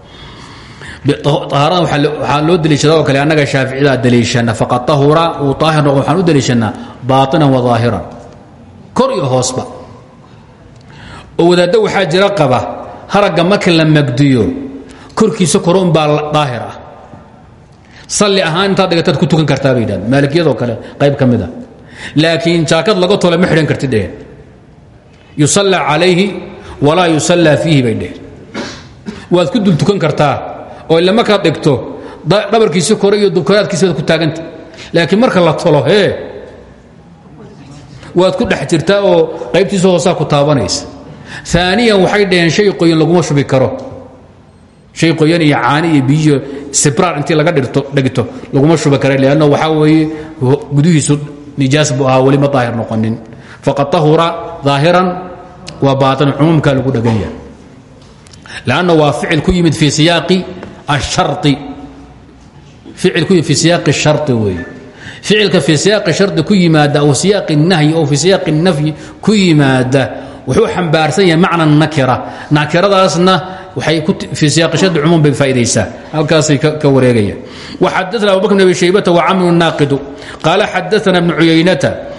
[SPEAKER 1] ahaarada waxaa loo deliishada oo kale annaga shaaficidaa deliishana faqad tahura uu daahir noqdo waxaan u deliishanaa baatinan wa daahiran kor iyo hoosba oo wadaaddo waxaa jira qaba haragga marka la magdiyo korkiisa korun baa daahir ah salli ahaan intaad dhigataad ku tukan kartaa bay yidhahdeen maalikiyadoo kale qayb ka mid a laakiin jaakad laga tole ma xidhan kartid dheheen yusallaa calayhi walaa yusallaa fiihi bay dheheen waad ku dul tukan kartaa oo ila markaad dhigto dhabarkiisi kore iyo dubkaraadkiisi baad ku taaganta. Laakiin marka la tolo hee waad ku dhex jirtaa oo qaybtiisa hoosaa ku taabanaysa. Aaniyan waxay dhaheen shay qoyan laguma shubi karo. Shay qoyan iyo caani iyo biyo sibraar intii laga dhirto dhigto laguma shubi kara lanna waxaa weeye gudihiisu nijaas buu ahaa weli ma daahir noqonin. Faqad tahura daahiran waa baatin cumuumkaa lagu dhegan yahay lanna waa ficil ku yimid fii siyaaqi ashari ficil ku yimid fii siyaaqi shari weeye ficilka fii siyaaqi shardi ku yimaada aw siyaaqi nahyi oo fii siyaaqi nafyi ku yimaada wuxuu xambaarsan yahay macna nakira nakiradaasna waxay fii siyaaqi shardi cumuum bay faa'idaysaa halkaasay ka wareegayaan waxadaثna abubakr bn abi shaybata wacamru naaqidu qaala xadaثna bnu cuyaynata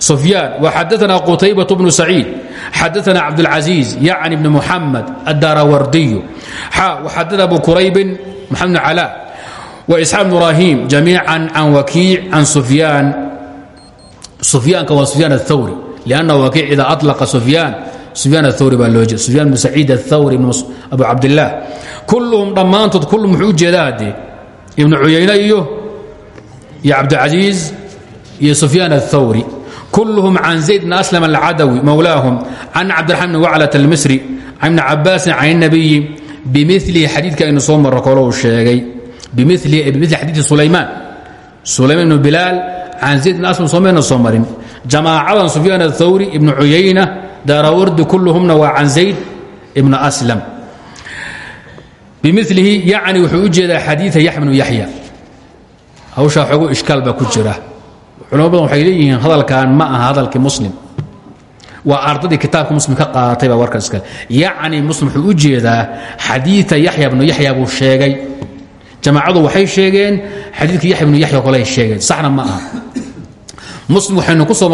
[SPEAKER 1] sufyaan waxadaثna qutaybaة bnu saciid xadaثna cabdاlcaزiiz yacni bn muxamed addarawardiyu xa waxadaثna abu quraybin maxamed bn calaa وإسحاaq بن إبراهيم جميعا عن وكيع عن سفيان سفيانka waa سفyان الثوري لأنه وكيع إذا أطلق سفيان سفyان الثوري baa loo jeeda سفyان بن سعيid الثوري أبو cabدالله كلهم dhammaantood kul muxuu u jeedaa de iبن cuyayne iyo iyo cabدالعaزيiز iyo سفyان الثوري كلهم عن زيد بن أسلم العدوي مولاهم عن cabدالرحمن بن وعلة المصري عن بن عabاس عن النبي بمثلi xadيiثka aynu soo maro kolo u sheegay bmil xadiii sulaymaan sulaymaan ibnu bilaal can zayd bn aslam soomayna soo marin jamaacadan sufyaan athawri ibnu cuyayna daarawardi kulluhumna waa can zayd ibnu aslam bimilihi yacni wuxuu u jeedaa xadiia yaxya bnu yaxya hawshaa xoogu ishkaal baa ku jira culamo badan waxay leeyihiin hadalkan ma aha hadalkii muslim. Waa ardadii kitaabka muslim ka qaadatay baa warka iskale yacni muslim u jeedaa xadiia yaxya bnu yaxya buu sheegay. Jamaacadu waxay sheegeen xadiidka yaxya bnu yaxya kole sheegeen. Saxna ma aha. Muslim waxaynu ku soo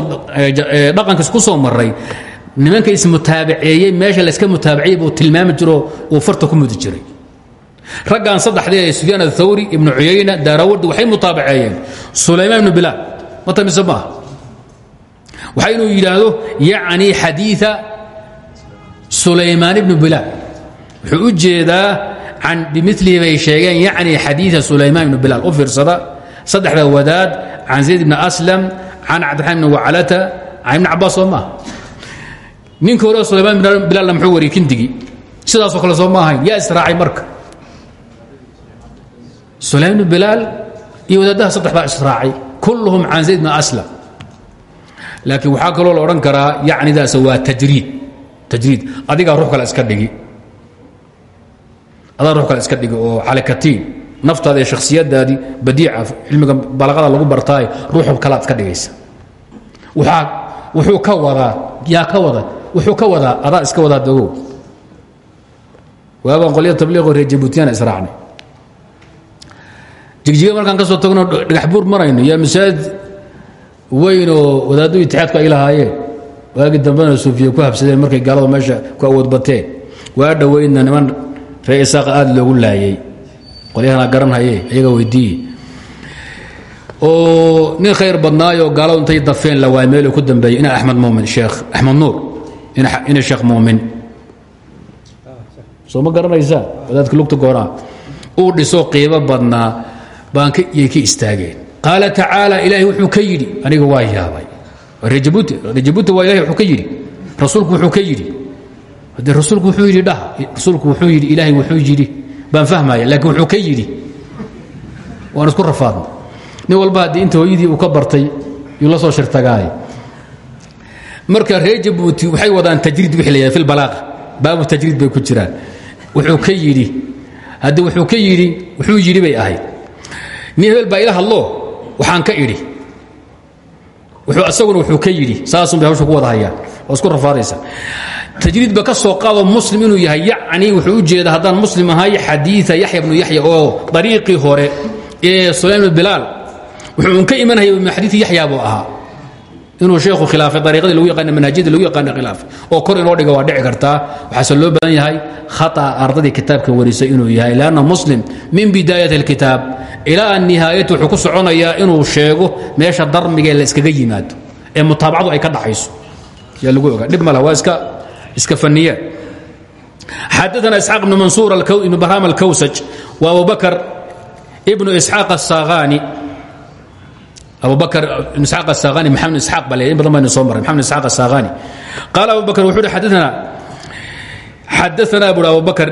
[SPEAKER 1] dhaqankiis ku soo maray nimanka ismutaabaceeyey meesha layska mutaabaciyey buu tilmaami jiro uu farta ku mudi jiray. Raggan saddexdii ee sufyaan athawri ibnu cuyayna daarawardi waxay mutaabaceeyeen sulaymaan ibnu bilaal mata mise ma aha waxa inuu yidhaahdo yacni xadiia sulaymaan ibnu bilaal. Wuxuu u jeedaa can bimilihi bay sheegeen yacni xadiia sulaymaan ibnu bilaal. U fiirsada saddexda wadaad can zayd ibni aslam can cabdiraxmaan ibni waclata can ibni cabaas soo maaha ninka hore sulaymaan ibn bilaalna muxuu wariyey kindigii sidaasoo kale soo ma ahayn. Yaa marka. Sulaymaan ibnu bilaal iyo wadaadaha saddex baa israacay kulluhum can zayd ibni aslam laakiin waxaa kaloo la odhan karaa yacnidaas waa tajriid tajriid. Adigaa ruux kale iska dhigi. Adaa ruux kale iska dhiga oo calikatiin naftaada iyo shakhsiyadaadii badiica cilmiga balaqada lagu bartaay ruuxu kalaad iska dhigaysa. Waxaa wuxuu ka wadaa yaa ka wada wuxuu ka wadaa adaa iska wadaa dagow waabaan qolya tabliiqoo reer jabuutiyana israacnay jigjiga markaan ka soo tagno dhagax buur marayno yaa masaajid weynoo wadaaddu itixaadku ay lahaayeen. Waagii dambena suufiya ku habsadeen markay gaalada meesha ku awood bateen. Waa dhoweydna niman ree isaaqa aada loogu laayay. Qolyahana garanhaye iyaga weydiiye oo nin khayr badnaayoo gaaladu intay dafeen la waay ku dambeeyey ina axmed mumin sheekh axmed nuur. Ina sheekh muumin soo ma garanaysaa? Wadaadka lugta goonaa uu dhiso qiimo badnaa baan yay ka istaageen. Qaala tacaala ilaahay wuxuu ka yidhi aniga waa yaabay. Rejabuuti waa ilahay wuxuu ka yidhi. Rasuulku wuxuu ka yidhi. Haddee rasuulku wuxuu yidhi dhah rasuulku wuxuu yidhi ilaahay wuxuu yidhi baan fahmaya laakiin wuxuu ka yidhi. Waan isku rafaadna nin walba haddii inta hooyadii uu ka bartay yuu la soo shirtagaay marka reer jabuuti waxay wadaan tajriid wixii la yidhaha fi lbalaaqa baabu tajriid bay ku jiraan. Wuxuu ka yidhi haddii wuxuu ka yidhi wuxuu yidhi bay ahayd nin hebel baa ila hadlo waxaan ka idhi. Wuxuu asaguna wuxuu ka yidhi saasun bay hawsha ku wada hayaan oo isku rafaadaysa. Tajriidba ka soo qaado muslim inuu yahay yacni wuxuu u jeeda haddaan muslim ahay xadiia yaxya bnu yaxya oo dariiqii hore ee sulaym bilaal. Wuxuu ka imanhaya min xadiii yaxya ahaa inuu sheekhu khilaafay ariiqadii lagu yaqaana manhaajyadii lagu yaqaana khilaaf oo kor inoo dhiga waa dhici kartaa waxaase loo badan yahay khata ardadii kitaabka warisay inuu yahay lanna muslim min bidaayat اlkitaab ilaa nihaayati wuxuu ku soconayaa inuu sheego meesha darmigee la iskaga yimaado ee mutaabacadu ay ka dhaxayso yaa lagu ogaa dhib mala waa iska iska faniyaan xadaana isxaaq ibnu mansuur ibnu barham alkawsaj wa abu bakr ibnu isxaaq الsaghani abubakr isaq asaani maamed isaq bal in badan baynu soo maray mamed isaq asaani qaala abubakr wuxuu uhi xadaana xadaanaa buu abubakr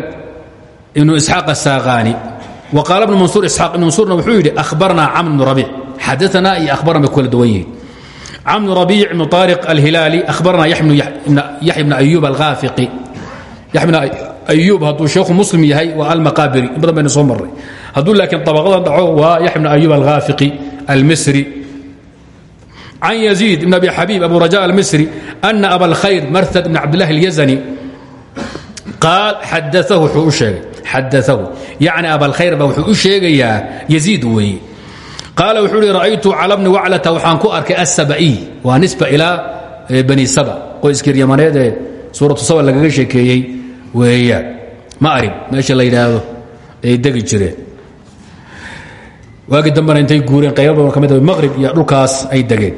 [SPEAKER 1] ibnu isxaaq asaani wa qaala bnu mansuur isaq ibnu mansuurna wuxuu yidhi ahbarnaa camr bnu rabiic xadaanaa iyo akhbarna bay ku kala duwan yihiin. Camr bnu rabiic ibnu taariq alhilaali akhbarnaa yaxya bna ayuub alghaafiqi yaxya bna ayuub muslim yahay waa almaqaabiri in badan baynu soo marray hadduu laakiin tabaqadan dhaco waa yaxya bna ayuub alghaafiqi almisri. Can yaziid ibn abi xabiib abu raja almisri ana abalkhayr marhad ibn cabdillahi اlyazani qaal xadaahu wuxuu u sheegay xadaahu yacni abalkhayr baa wuxuu u sheegayaa yaziid weeye qaala wuxuu uhi ra'aytu cala bni waclata waxaan ku arkay asaba'iy waa nisba ilaa eh, bani saba qoyskiir yamaneed ee suuratu saba lagaga sheekeeyey weeyaan ma arrin meesha la yidhaahdo ay degi jireen waagii dambena intay guureen qaybo badan ka mid maqrib iyo dhulkaas ay degeen.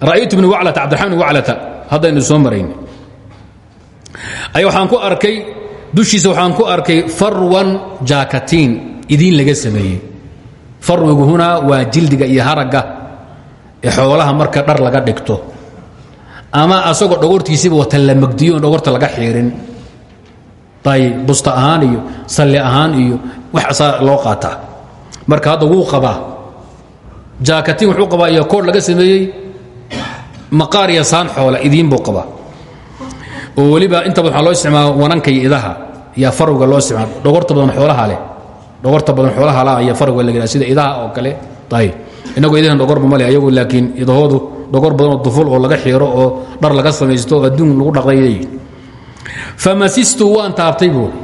[SPEAKER 1] Ra'aytu bni waclata cabdiraxmaan bni waclata haddaynu soo marayn ay waxaan ku arkay dushiisa waxaan ku arkay farwan jaakatiin idiin laga sameeyey. Farwigu hunaa waa jildiga iyo haragga ee xoolaha marka dhar laga dhigto. Ama asagoo dhogortiisiiba wata la magdiyo on dhogorta laga xiirin. Ayb busta ahaan iyo salli ahaan iyo waxaasaa loo qaataa marka hadda wuu qabaa. Jaakatiin wuxuu qabaa iyo koor laga sameeyey. Maqaar iyo saan xoola idiin buu qabaa. Oo weliba inta badan loo isticmaala wananka iyo idaha yaa farwiga loo isticmaala dhogorta badan xoolaha leh. Dhogorta badan xoolaha la iyo farga la sida idaha oo kale. Ayb inagoo idahan dhogorba male ayagu laakiin idahoodu dhogor badan oo duful oo laga xiiro oo dhar laga samaysto adduun lagu dhaqday famasistu waan taabtay buuri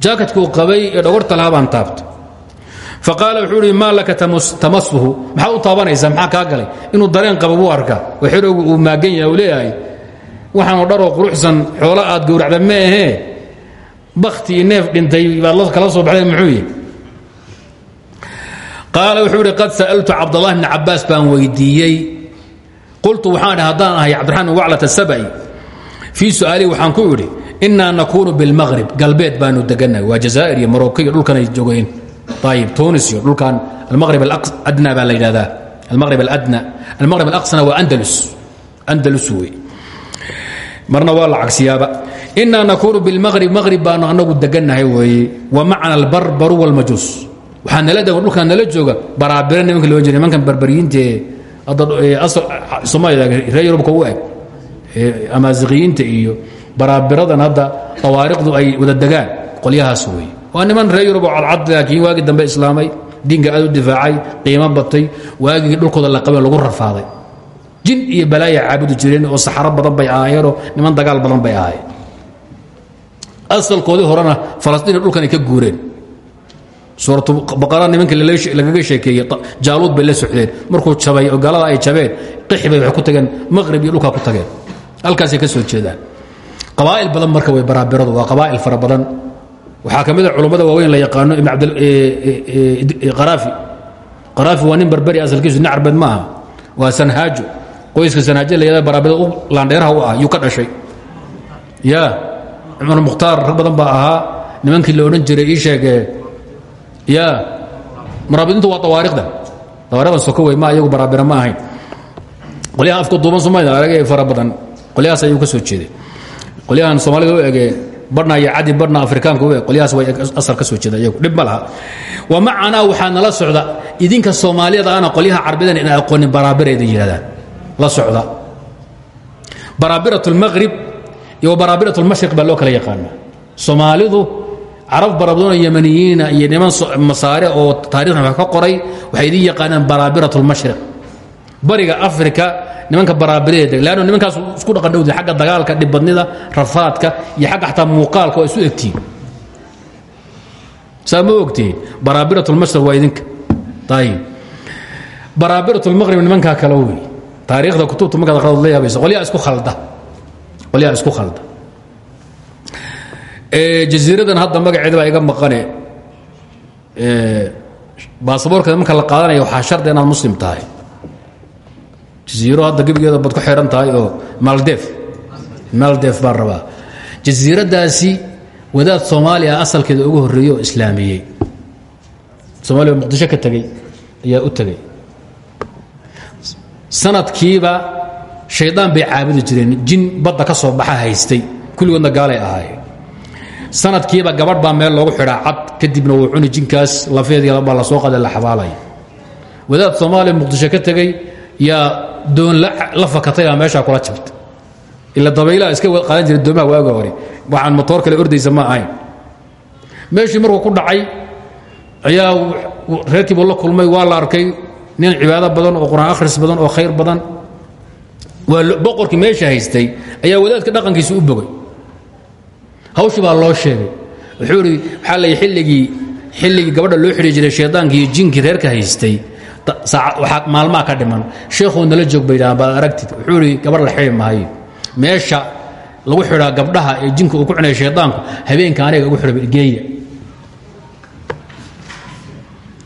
[SPEAKER 1] jaakatkuu qabay dhogorta lahaa taabtay faqaala wuxuu ihi maa laka tamasuhu maxaa u taabanaysaa? Maxaa kaa galay? Inuu dareen qaba buu arkaa. Oo xidhowgu uu maagan yahay uu leeyahay. Waxaanoo dharoo quruxsan xoolo aad gowracda ma ahee bakti neef dhintay baad kala soo baxday muxuu yihi qaala wuxuu idhi qad sa'altu cabdاllahi bni cabaas baan weydiiyey. Qultu waxaan idhi haddaan ahay cabdiraxmaan bn waclat asaba'i fii su'aalihi waxaan ku idhi innaa nakuunu bilmaqrib galbeed baanu degannahay waa jazaa'ir iyo maroko iyo dhulkanay jogeen dhulkan almaqrib aladna baa la yidhahdaa almaqrib aladna almaqrib alaqsana waa andalus. Wey marna waa la cagsiyaaba innaa nakuunu bilmaqrib maqrib baanu anagu degannahay weeye wa macna albarbaru wاlmajuus waxaa nala dega dhulkaan nala jooga baraabira nimanka loo jira nimankan barbariyiintae somaaliya reer yurubka u eg. Amaasiqiyiinta iyo baraabiradan hadda dawaariqdu ay wada degaan qolyahaas wey waa niman reer yurub oo cadcad laakiin waagii dambe islaamay diinka aad u difaacay qiimo batay waagii dhulkooda la qabeen lagu rafaaday. Jin iyo balaaya caabudi jireen oo saxaro badan bay ahaayeenoo niman dagaal badan bay ahaayeen. Asalkoodii horena falastiin dhulkan ay ka guureen. Suuratubaqara nimanka lagaga sheekeeyey jaaluud bay la socdeen. Markuu jabay oo gaalada ay jabeen qixi bay ku tageen maqrib iyo dhulkaa ku tageen. Halkaasay ka soo jeedaan. Qabaa'il badan marka way baraabiradu waa qabaa'il fara badan waxaa ka mid a culummada waaweyn la yaqaano ibn abdqaraafi qaraafi waa nin barberi asalkiisu nin carbeed ma aha. Waa sanhaajo qoyska sanhaajo la yahada baraabirada u laandheeraha u ah yuu ka dhashay. Ya cumar mukhtaar rag badan baa ahaa. Nimankii la odhan jiray ii sheegee ya maraabidintu waa awaarikhda awaarikhda soko wey ma iyagu baraabira ma ahayn. Qolyahan afka duuban somalia aragay fara badan. Qolyahaas ayuu ka soo jeeday. Qolyahan soomaalida u ege badhna iyo cadi badhna afrikaanka u eg qolyahaas way asal ka soo jeeda iyagu dhib ma laha wa macanaa waxaa nala socda idinka soomaaliyada ana qolyaha carbidan ina aqoonin baraabira idin yidhahdaan la socda baraabirat اlmaqrib iyo baraabirat اlmashriq baa loo kala yaqaana soomaalidu carab barabadanoo yamaniyiina iyo niman masaare oo taarikhna wax ka qoray waxay idin yaqaanaan baraabirat اlmashriq bariga africa nimanka baraabireeda leanno nimankaas isku dhaqan dhowdi xagga dagaalka dhibbadnida rafaadka iyo xagga xataa muuqaalka waa isu egtihiin saa ma ogtihiin baraabirat اlmashriq waa idinka. Ayib baraabirat اlmaqrib nimankaa kale wey. Taariikhda kutubta markaad aqrado la yaabaysa qolyaha isku khalda. Qolyaha isku khalda. Jaziiradan hadda magaceeda baa iga maqane. Baasaboorkeeda marka la qaadanaya waxaa shardi inaad muslim tahay jaziiro hadda gebigeeda baad ku xihan tahay oo maldef maldef baan rabaa. Jasiiradaasi wadaad soomaaliya asalkeeda ugu horreeyey oo islaamiyey soomaaliya muqdisho ka tegey ayaa u tegey sanadkiiba shaydaan bay caabudi jireen. Jin badda ka soo baxa haystay. Kulligoodna gaalay ahaayeen. Sanadkiiba gabadh baa meel loogu xidhaa cad. Kadibna wuu cuni jinkaas. Lafeedii baa la soo qaday la xabaalaya wadaad soomaaliya muqdisho ka tegey yaa doon la fakatay baa meeshaa kula jabta ila dabaylaha iska qaadan jira doomaha waaga hore waxaan motoor kale ordaysa ma ahayn. Meeshii markuu ku dhacay ayaa reerkiibuu la kulmay waa la arkay nin cibaado badan oo qur'aan akhris badan oo khayr badan. Waa boqorkii meesha haystay ayaa wadaadka dhaqankiisa u bogay. Hawshii baa loo sheegay. Wuxuu idhi waxaa la xilligii xilligii gabadha loo xidhi jiray shaydaanki iyo jinkii reerka haystay maalmaa ka dhiman. Sheekhuu nala joog bay aragtid. Wuxuu gabadh la xidhi maayo meesha lagu xidhaa gabdhaha ee jinka uu ku cunaya shaydaanku habeenka aniga ugu xidha geeya.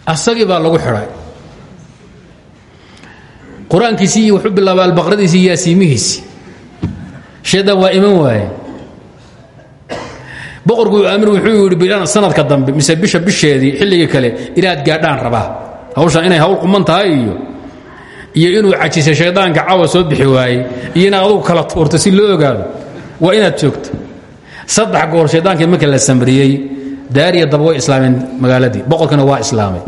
[SPEAKER 1] Asagii baa lagu xidhay qur'aankiisii wuxuu bilaaba albaqradiisii iyo yaasiimihiisii shaydaan waa iman boqorku aamir wuxuu yidhi sanadka dambe mise bisha bisheedii xilligii kale inaad gaadhaan rabaa hawshan inay hawl quman tahay iyo iyo inuu cajisay shaydaanka cawa soo bixi waayey iyo inaad adugu kala tuurto si loo ogaado waa inaad joogto. Saddex goor shaydaankii marka la samriyey daariya daba way islaameen magaaladii boqorkina waa islaamay.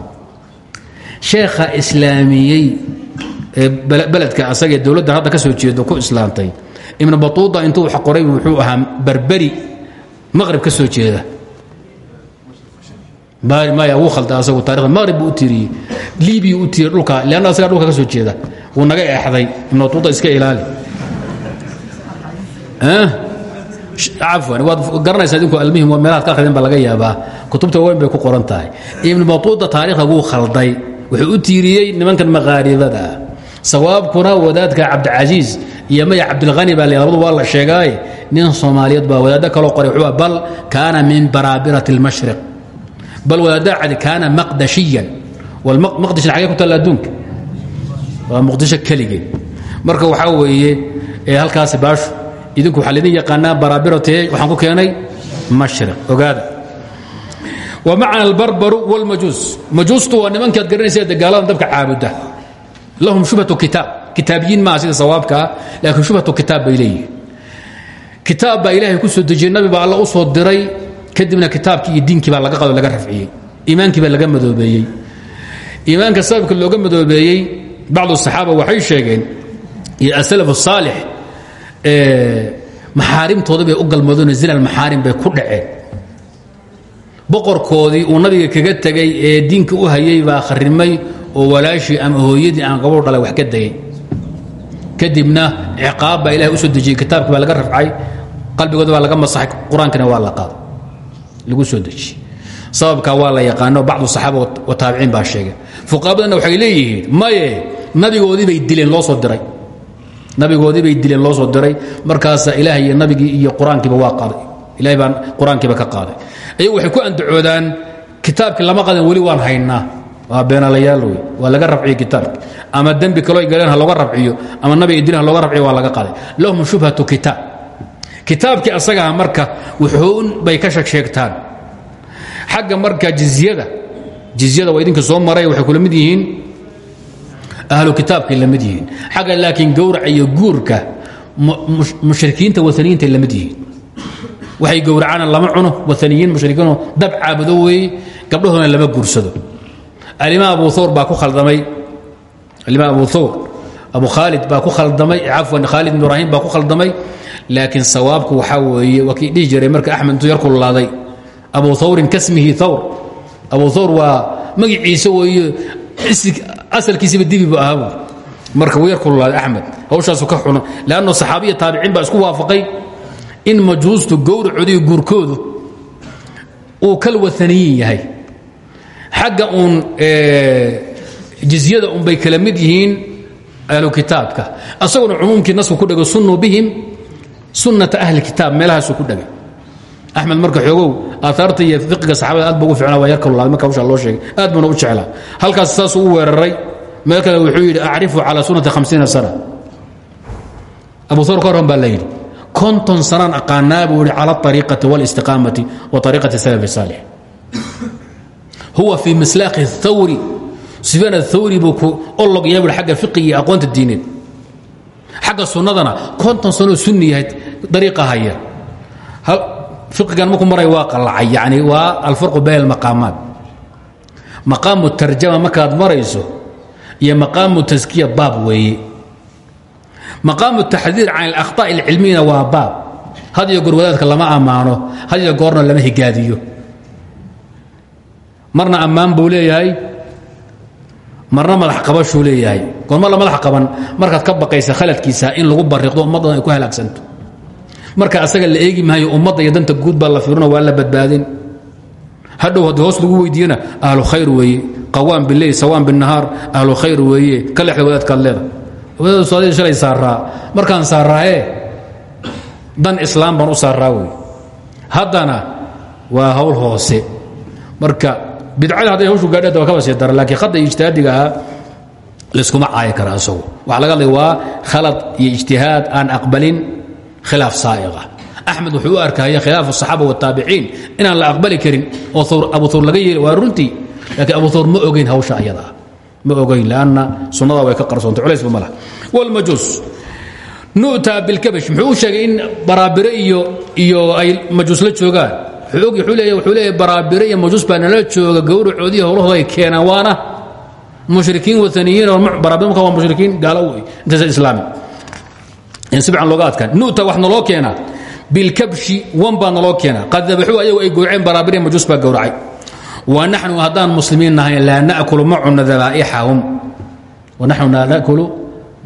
[SPEAKER 1] Sheekha islaamiyey beledka asagee dowladdan hadda ka soo jeedo ku islaamtay ibnu batuuda intuu wax qoray wuxuu ahaa berberi maqrib ka soo jeeda maya wuu khalda asagu taarikhda maqrib buu u tiiriyey libiya u tiiriyey dhulka leanna asagaa dhulka ka soo jeeda. Wuu naga eexday ibnu batuuda iska ilaali. Cafwan waad garanaysaa idinku almihim meelahaad ka akhriden baa laga yaabaa. Kutubta weyn bay ku qoran tahay. Ibnu batuuda taarikhda wuu khalday. Wuxuu u tiiriyey nimankan maqaaribada ah sawaabkuna wadaadka cabdicasiis iyo maya cabdilhani baa labadu waa la sheegaaye nin soomaaliyeed baa wadaaddo kaloo qoray. Wuxuu bal kaana min baraabirati اlmashriq bal wadaadda cadi kaana maqdashiyan maqdishna xagee ku taalla adduunka waa muqdisho keligeen marka waxaa weeye halkaasi baashu idinku waxaa laydin yaqaanaa baraabirate waxaan ku keenay mashriq ogaada wmacna albarbaru wاlmajuus majuustu waa nimankaad garanaysa dagaaladan dabka caabuda lahum shubhatu kitaab kitaabiyiin maaha sida sawaabkaa laakiin shubhatu kitaab bay leeyihiin kitaab baa ilaahay ku soo dejiyey nabi baa alla u soo diray kadibna kitaabkii iyo baa laga qado laga rafciyey. Iimaankii baa laga madoobeeyey. Iimaanka sababka looga madoobeeyey bacdu saxaaba waxay sheegeen iyo asalaf saalix maxaarimtooda bay u galmadoone zilal maxaarim bay ku dhaceen. Boqorkoodii uu nabiga kaga tegey ee diinka u hayay baa kharimay oo walaashii ama hooyadii aan gabor dhala wax ka degay kadibna ciqaab baa ilahay u soo dejiyey kitaabkii baa laga rafcay qalbigooda baa laga masaxay qur'aankina waa la qaado lagu soo dejiyey sababkaa waa la yaqaano bacdu saxaaba wa taabiciin baa sheegay. Fuqahabadanna waxay leeyihiin maye nabigoodii bay dileen loo soo diray. Nabigoodii bay dileen loo soo diray markaasaa ilaah iyo nabigii iyo qur'aankiiba waa qaaday. Ilahay baa qur'aankiiba ka qaaday. Ayagu waxay ku andacoodaan kitaabkii lama qadan weli waan haynaa. Waa beenalayaal wey waa laga rabciye kitaabki ama dembi kaloo galeen ha looga rabciyo ama nabiga diin ha rabciyo waa laga qaaday. Lahum shubhatu kitaab kitaabkii asagaha marka wuxuun bay ka sheegsheegtaan xagga marka jizyada jizyada waa idinka soo maray waxay kula mid yihiin ahlu kitaabkay la mid yihiin. Xagga laakiin gowraca iyo guurka mushrikiinta waaniyiinta la mid yihiin. Waxay gowracaan lama cuno waaniyiin mushrikiinoo dab caabudo weeye gabdhahoodana lama guursado. Alimaam abu thawr baa ku khaldamay. Alimaam abu thawr abu khaalid baa ku khaldamay cafwan khaalid ibn ibraahim baa ku khaldamay laakiin sawaabku waxaa weeye waa kii jiray marka axmed intuu yar kululaaday abu thawrin kasmihi thawr. Abu thawr waa magiciisa weeye asalkiisiba dibi bu ahaa buur marka wuu yar kululaaday axmed. Ka xuno leanno saxaabiya taabiciin baa isku waafaqay. In majuustu gowracoodiiyo guurkoodu uu kal waaniyin yahay. Xagga uun jizyada un bay kala mid yihiin ahlu kitaabka. Asaguna cumuumkii nasku ku dhego sunnuu bihim sunnata ahli kitaab meelahaasu ku dhegay axmed marka xoogow aaaarta iyo fiqiga saxaabada aad ba ficnaa waa yar kalulaaday marka hawshaa loo sheegay aad buuna u jeclaa. Halkaas saasuu u weeraray meel kale wuxuu yidhi acrifu calaa sunnati hamsiina sana. Abu thawr ka horan baa la yidhi konton sanaan aqaanaa buu yidhi wa ariiqati salafi saalix. Huwa fii mislaaqi اthawri sufyaan athawri buu ku olog yahay aqoonta diineed xagga sunnadana konton sanoo sunni yahay dariiqa haya. Fiqigan markuu maray waa qalacay yani waa alfarqu bayn almaqaamaat maqaamu tarjama markaad marayso iyo maqaamu taskiya baab weeye. Maqaamu taxdiir can alakhtaaء alcilmiyana waa baab. Had iyo goor wadaadka lama ammaano had goorna lama higaadiyo. Marna ammaan buu marna madax qabashuu leeyahay. Goorma la madax qaban markaad ka baqaysa khaladkiisa in lagu bariiqdo ummaddan ay ku halaagsanto. Marka asaga la eegi maayo ummadda iyo guud baa la fiirino waa la badbaadin. Hadhow haddii hoos lagu weydiiyena ahlu khayr weeye qawaan bileyl sawaan binahaar ahlu khayr weeye. Ka lexda wadaadkaad leeda wadaadu soodii shalay saaraa markaan saaraaye dan islaam baan u saaraa wey waa hawl hoose. Marka bidcada hadday hawshu gaadheed waa kaba sii dara laakiin khadda iyo ijtihaadiga ahaa layskuma caayi kara asagu. Waxaa laga hadlaya waa khalad iyo ijtihaad aan aqbalin khilaaf saaiqa axmed wuxuu u arkaya khilaaf asaxaaba wataabiciin inaan la aqbali karin oo abu thawr laga yeeli waa runtii laakiin abu thawr ma ogayn hawsha ayada ma ogayn lanna sunnada way ka qarsoontay culaysba ma laha. Walmajuus nu'taa bilkabash muxuu u sheegay in baraabire iyo iyo ay majuus la joogaan wuxuu leeyahay baraabire iyo majuus baa nala jooga gowracoodii howlahooda ay keenaan waana mushrikiin waaniyiin baraabir marka waa mushrikiin gaalo wey intaysa islaami. In si fiican looga adkaan. Nu'ta wax naloo keenaa bilkabshi wan baa naloo keenaa. Qad dabaxuu ay gowraceen baraabir iyo majuus gowracay. Wa naxnu haddaan muslimiin nahay laa nakulu ma cunno dabaaixahum. Wa naxnu laa nakulu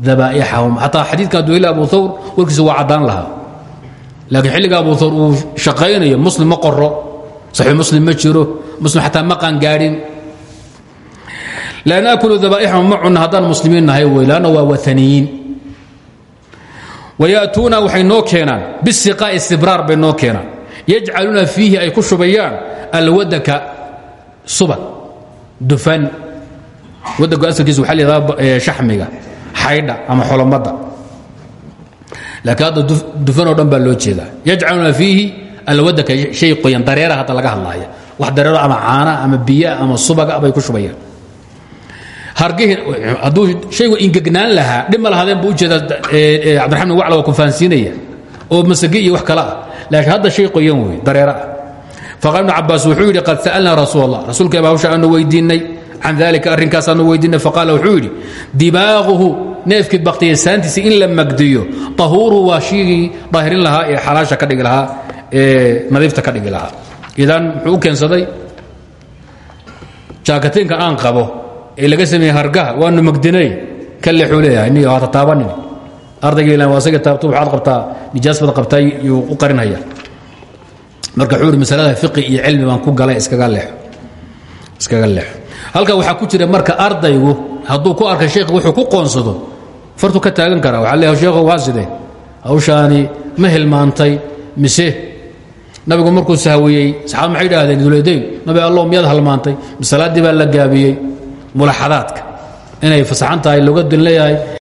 [SPEAKER 1] dabaaixahum. Xataa xadiidkan hadduu ila abu thawr warkiisa waa lahaa laakiin xilliga abu thawr uu shaqaynayo muslim ma qoro muslim ma muslim xataa ma qaangaadhin. Laa naakulu dabaaixahum ma cunno haddaan nahay wey lanna waa waaniyiin wayaatuuna waxay noo keenaan bisiqaa'i istibraar bay noo keenaan. Yajcaluuna fiihi ay ku alwadaka subag dufan. Waddanku asalkiisa waxaa layidhahdaa shaxmiga xaydha ama xolomadda laakiin hadda dufanoo dhan baa loo jeedaa. Yajcaluuna fiihi alwadaka shay qoyan dareera hadda laga hadlaaya. Wax dareero ama caana ama biyaa ama subaga bay ku shubayaan. Hargihi hadduu shaygu ingegnaan lahaa dhib ma lahaadeen buu u jeedaa cabdiraxman wacla waa ku fahansiinaya oo masagi iyo wax kale ah. Laakiin hadda shay qoyan wey dareero ah. Faqaal ibnu cabaas wuxuu yidhi qad sa'alnaa rasuul allah rasuulka baa hawsha aanu weydiinay can dalika arrinkaasaanu weydiinay. Faqaala wuxuu yidhi dibaaquhu neefkii baktiya saantiisa in la magdiyo tahuuru waa shiigii daahirin lahaa ee xalaasha ka dhigi lahaa ee nadiifta ka dhigi lahaa. Idan muxuu u keensaday? Jaakatinka aan qabo ee laga sameeyey hargaha waanu magdinay ka leexuu leeyahay niyo hata taabanin. Ardayga waa isaga taabto waxaad qabtaa nijaasbada qabtaa yuu u qarinhaya marka wuxuu ihi masalada fiqi iyo cilmi baan ku galay iskaga leexo iskaga leexo halka waxaa ku jira marka ardaygu hadduu ku arka sheekh wuxuu ku qoonsado fartu ka taagan karaa. Waxaa leeyahay sheekhu waa sidee? Hawshaani ma mise nabigu markuu sahwiyey saxaabad maxay idhaahdeen duledeyn nabi allow miyaad halmaantay? Misalaadii baa la gaabiyey? Mulaxadaadka. Inay fasaxan tahay looga dun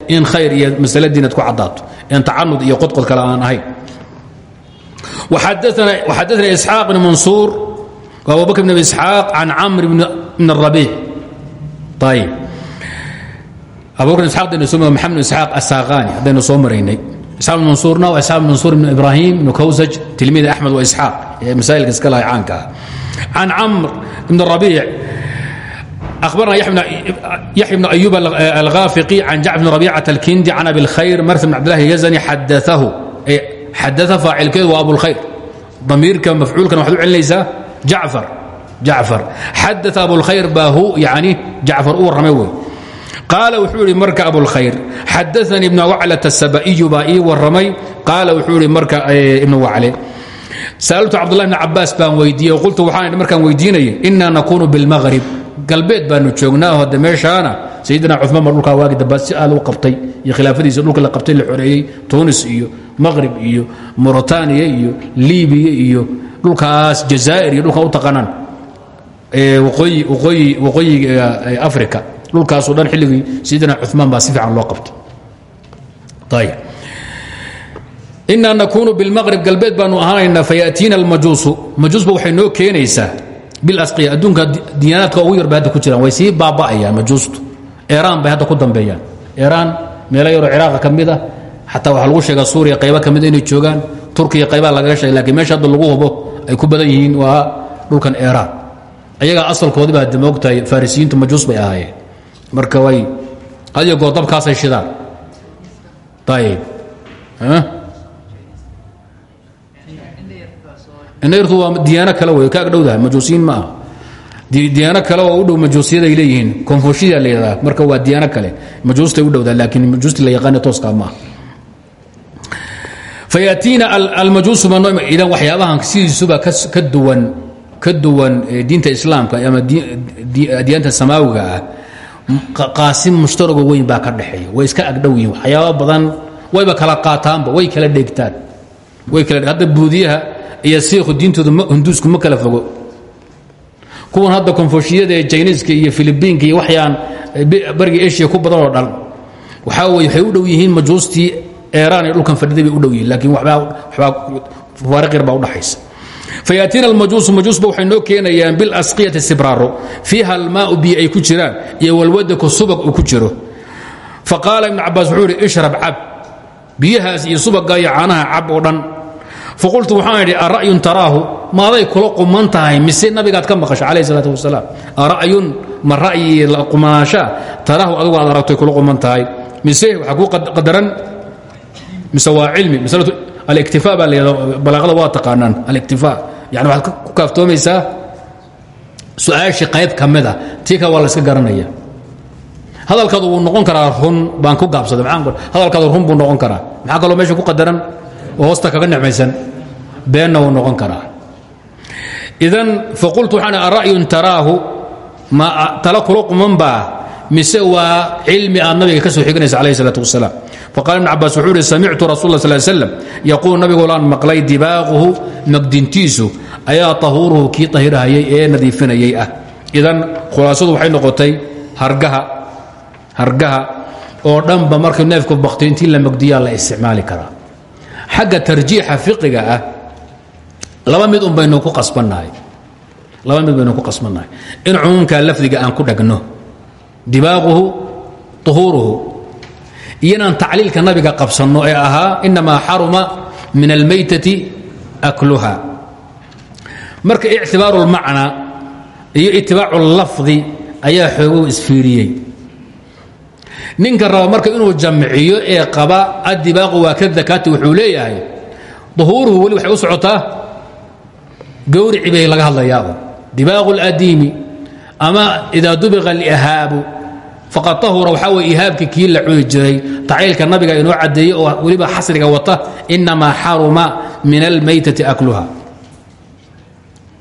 [SPEAKER 1] in khayr iyo masaladiinaad ku caddaato. Een tacanud iyo qodqod kale aan ahayn. Xadaana isxaaq bn mansuur abubakr bn abi isxaaq can camr bn rabiic ayb abuakr aq mamed isaaq asaqaani haddaynu soo maraynay isaaq bn mansuurna waa isaaq bn mansuur ibn ibrahim ibnu kawsaj tilmid axmed waa isxaaq ee masaailka iska lahay caanka ah. Can camr ibn rabiic abarna yaxya bn ayub alghaafiqi can jacb bn rabiicata alkindi can abi lkhayr marta bn abdlahi yazani xadaahu xadaa faacilkeedu waa abulkhayr damiirka mafcuulkan waxad u celinaysaa jacfar jacfar. Xadaa abulkhayr baa hu yani jacfar u warramay qaala wuxuu idhi marka abulkhayr xadaanii ibna waclata saba'iyu baa ii warramay. Qaala wuxuu idhi marka ibna wacle sa'altu cabdullahi bn cabaas baan weydiiyey qultu waxaan idhi markaan weydiinayay inaa nakuunu bilmaqrib galbeed baanu joognaa hode meeshaana sayidina cumaan baa dhulkaa waagi dambaad si aad u qabtay iyo khilaafadiisa dhulka la qabtay la xoreeyey tunis iyo maqrib iyo mauritaniya iyo libiya iyo dhulkaas jazaa'ir iyo dhulkan u taqaanaan waqooyiga africa dhulkaasoo dhan xilligii sayidina cumaan baa si fiican loo qabtay. Inaa nakuunu bilmaqrib galbeed baanu ahaanaynaa fayaatiina almajuusu. Majuusba waxay noo keenaysaa bilasqiya adduunka diyaanaadka ugu yarba hadda ku jiraan. Way sii baaba'ayaan majuustu. Eraan bay hadda ku dambeeyaan. Eraan meelo yaroo ciraaqa ka mid ah xataa waxaa lagu sheegaa suuriya qayba ka mida inay joogaan. Turkiya qaybaa lagaga sheegay lakiin meesha hadda lagu hubo ay ku badan yihiin waa dhulkan eraan ayagaa asalkoodii baa moogtahay farisiyiintu majuus bay ahaayeen marka way hadiyo goor dabkaasay shidaan. Ayib indhayartu waa diyaano kale wey ka agdhowdahay majuusiyiin ma diyaano kale oo u dhow majuusiyada ay leeyihiin. Konfushiya la marka waa diyaano kale. Majuustay u dhowdaa laakiin majuusti la yaqaane tooskaa ma aha. Fayaatiina almajuusu idan waxyaabahan sidiisuba ka duwan duwan diinta islaamka ama diyaanta samaawiga ah qaasim mushtarago weyn baa ka dhexeeya. Way iska agdhow yihiin waxyaaba badan wayba kala qaataanba way kala dheegtaan. Way kala hadda buudiyaha iyo siikhu diintooda hunduusku ma kala fogo. Kuwan hadda konfushiyada ee jiniiska iyo filibiinka iyo waxyaan bariga asia ku badan oo dhan waxaa weye waxay u dhow yihiin majuustii eraan iyo dhulkan fadhiday bay u dhow yihiin. Laakiin waxbaa faariq yar baa udhaxaysa fayaatiina almajuusu majuusba waxay noo keenayaan bilasqiyati sibraaro fiiha almaau biyo ay ku jiraan iyo walwadako subag uu ku jiro. Faqaala ibnu cabaas wuxuu idhi ishrab cab. Biyahaas iyo subaga iyo caanaha cab oo dhan. Faqultu waxaan idhi ara'yun taraahu maaday kula quman tahay? Mise nabigaad ka maqasha calayh salaat wasalaam? Ara'yun ma ra'yi qumanaanshaa taraahu adigu aad aragtoy kula quman tahay. Mise waxaa kuu qadaran? Mise waa cilmi? Masalatu aliktifa baa la yidhahda balaaqada waa taqaanaan aliktifa yani waxaad ku kaaftoomaysaa su'aashii qayb ka mid a waa la iska garanaya. Hadalkaadu wuu noqon karaa run baan ku gaabsaday. Hadalkaadu run buu noqon karaa. Maxaa kaloo meesha ku qadaran? Oo hoosta kaga necmaysan. Beenna wuu noqon karaa. Idan faqultu waxaan ara'yun taraahu ma tala kula mise waa cilmi aad nabiga ka soo xiganaysa calayh salaatu wasalaam faqala ibn cabaas wuxuu ihi samictu rasul la sal slam yaquulu nabigu laan maqlay dibaaquhu magdintiisu ayaa tahuuruhu kii tahirahayay ee nadiifinayay ah idan khulaasadu waxay noqotay hargaha oo dhanba markii neefku baktiyo intii la magdiyaa la isticmaali karaa xagga tarjiixa fiqiga ah laba mid un baynu ku qasbannahay laba mid baynu ku qasbannahay in cumuumkaa lafdiga aan ku dhagno dibaaquhu uhuuruhu iyo inaan tacliilka nabiga qabsanno ee ahaa inamaa xaruma min almaytati akluha marka ictibaaru اlmacna iyo itibaacu اllafdi ayaa xoogow isfiiriyey ninka raba marka inuu jamciyo ee qaba addibaaqu waa ka dakaati wuxuu leeyahay uhuuruhu weli waxay u socotaa gawrici bay laga hadlayaa dibaaqu اladiimi ama idaa dubiqa alihaabu faqad tahura waxaa weye ihaabkii kii la cuni tacaylka nabiga inoo caddeeyey oo weliba xasriga wata inamaa xaruma min almaytati akluha.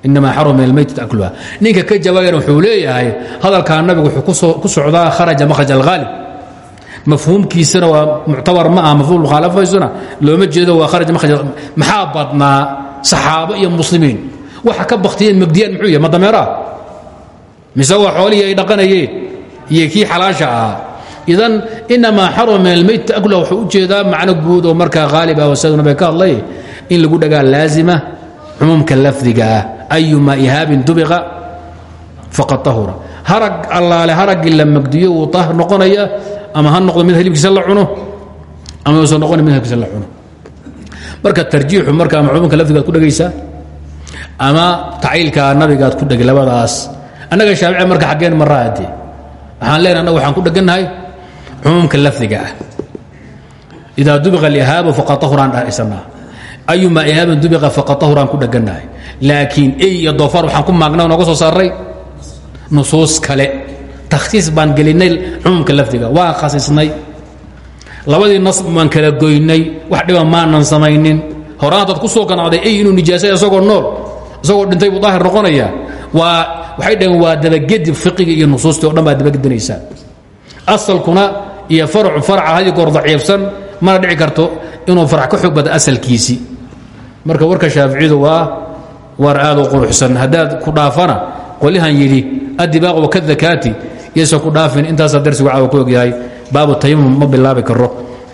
[SPEAKER 1] Inamaa xaruma min almaytati akluha. Ninka ka jawaabayana wuxuu leeyahay hadalkaa nabigu wuxuu ku socdaa kharaja makhraj alghaalib mafhuumkiisana waa muctabar ma mafhum mukhaalafaysuna looma jeedo waa kharaj makhraj maxaa badnaa saxaabo iyo muslimiin? Waxa ka baktiyeen magdiyaan muxuu yahay ma dameeraa? Mise dhaqanayeen iyo kii xalaasha ahaa. Idan inamaa xaruma min almayt aklah wuxuu u jeedaa macno guud oo markaa haalib ah wasaduna bay ka hadlay in lagu dhagaa laazima cumuumka lafdiga ah. Ayuma ihaabin dubiqa faqad tahura. Harag allaale haraggii la magdiyo wuu tahir noqonaya ama ha noqdo mid hilibkiisa la cuno ama uusan noqonin mid hilibkiisa la cuno. Marka tarjiixu marka ama cumuumka lafdigaad ku dhegaysaa ama tacaylka nabigaad ku dhegay labadaas annaga shaafici marka xaggeen maraade waxaan leenahay annaga waxaan ku dhegannahay cumuumka lafdiga ah. Idaa dubiqa alihaabu faqad tahuraan dhahaysannaa ayuma ihaabin dubiqa faqad tahuraan ku dhegannahay laakiin ey iyo doofaar waxaan ku maagnay nooga soo saaray nusuus kale. Takhsiis baan gelinay cumuumka lafdiga. Waa khasisnay labadii nas baan kala goynay wax dhiba maanan samaynin. Horaan hadaad ku soo ganacday ey inuu nijaasay isagoo nool isagoo dhintay buu daahir noqonaya waa waxay dhaheen waa dabagedib fiqiga iyo nusuustii o dhan baa dabagedinaysaa asalkuna iyo farcu farca hadi goor daciifsan mana dhici karto inuu farc ka xoog bada asalkiisii marka warka shaaficiyadu waa war u quruxsan. Haddaad ku dhaafana qolihan yidhi addibaaq wakadakaati yaysan ku dhaafin intaasaa darsigu caawa ku ogyahay baabu tayamum ma bilaabi karo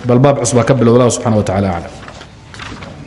[SPEAKER 1] bal baab cusbaa ka bilowda subxana wa tacala aclam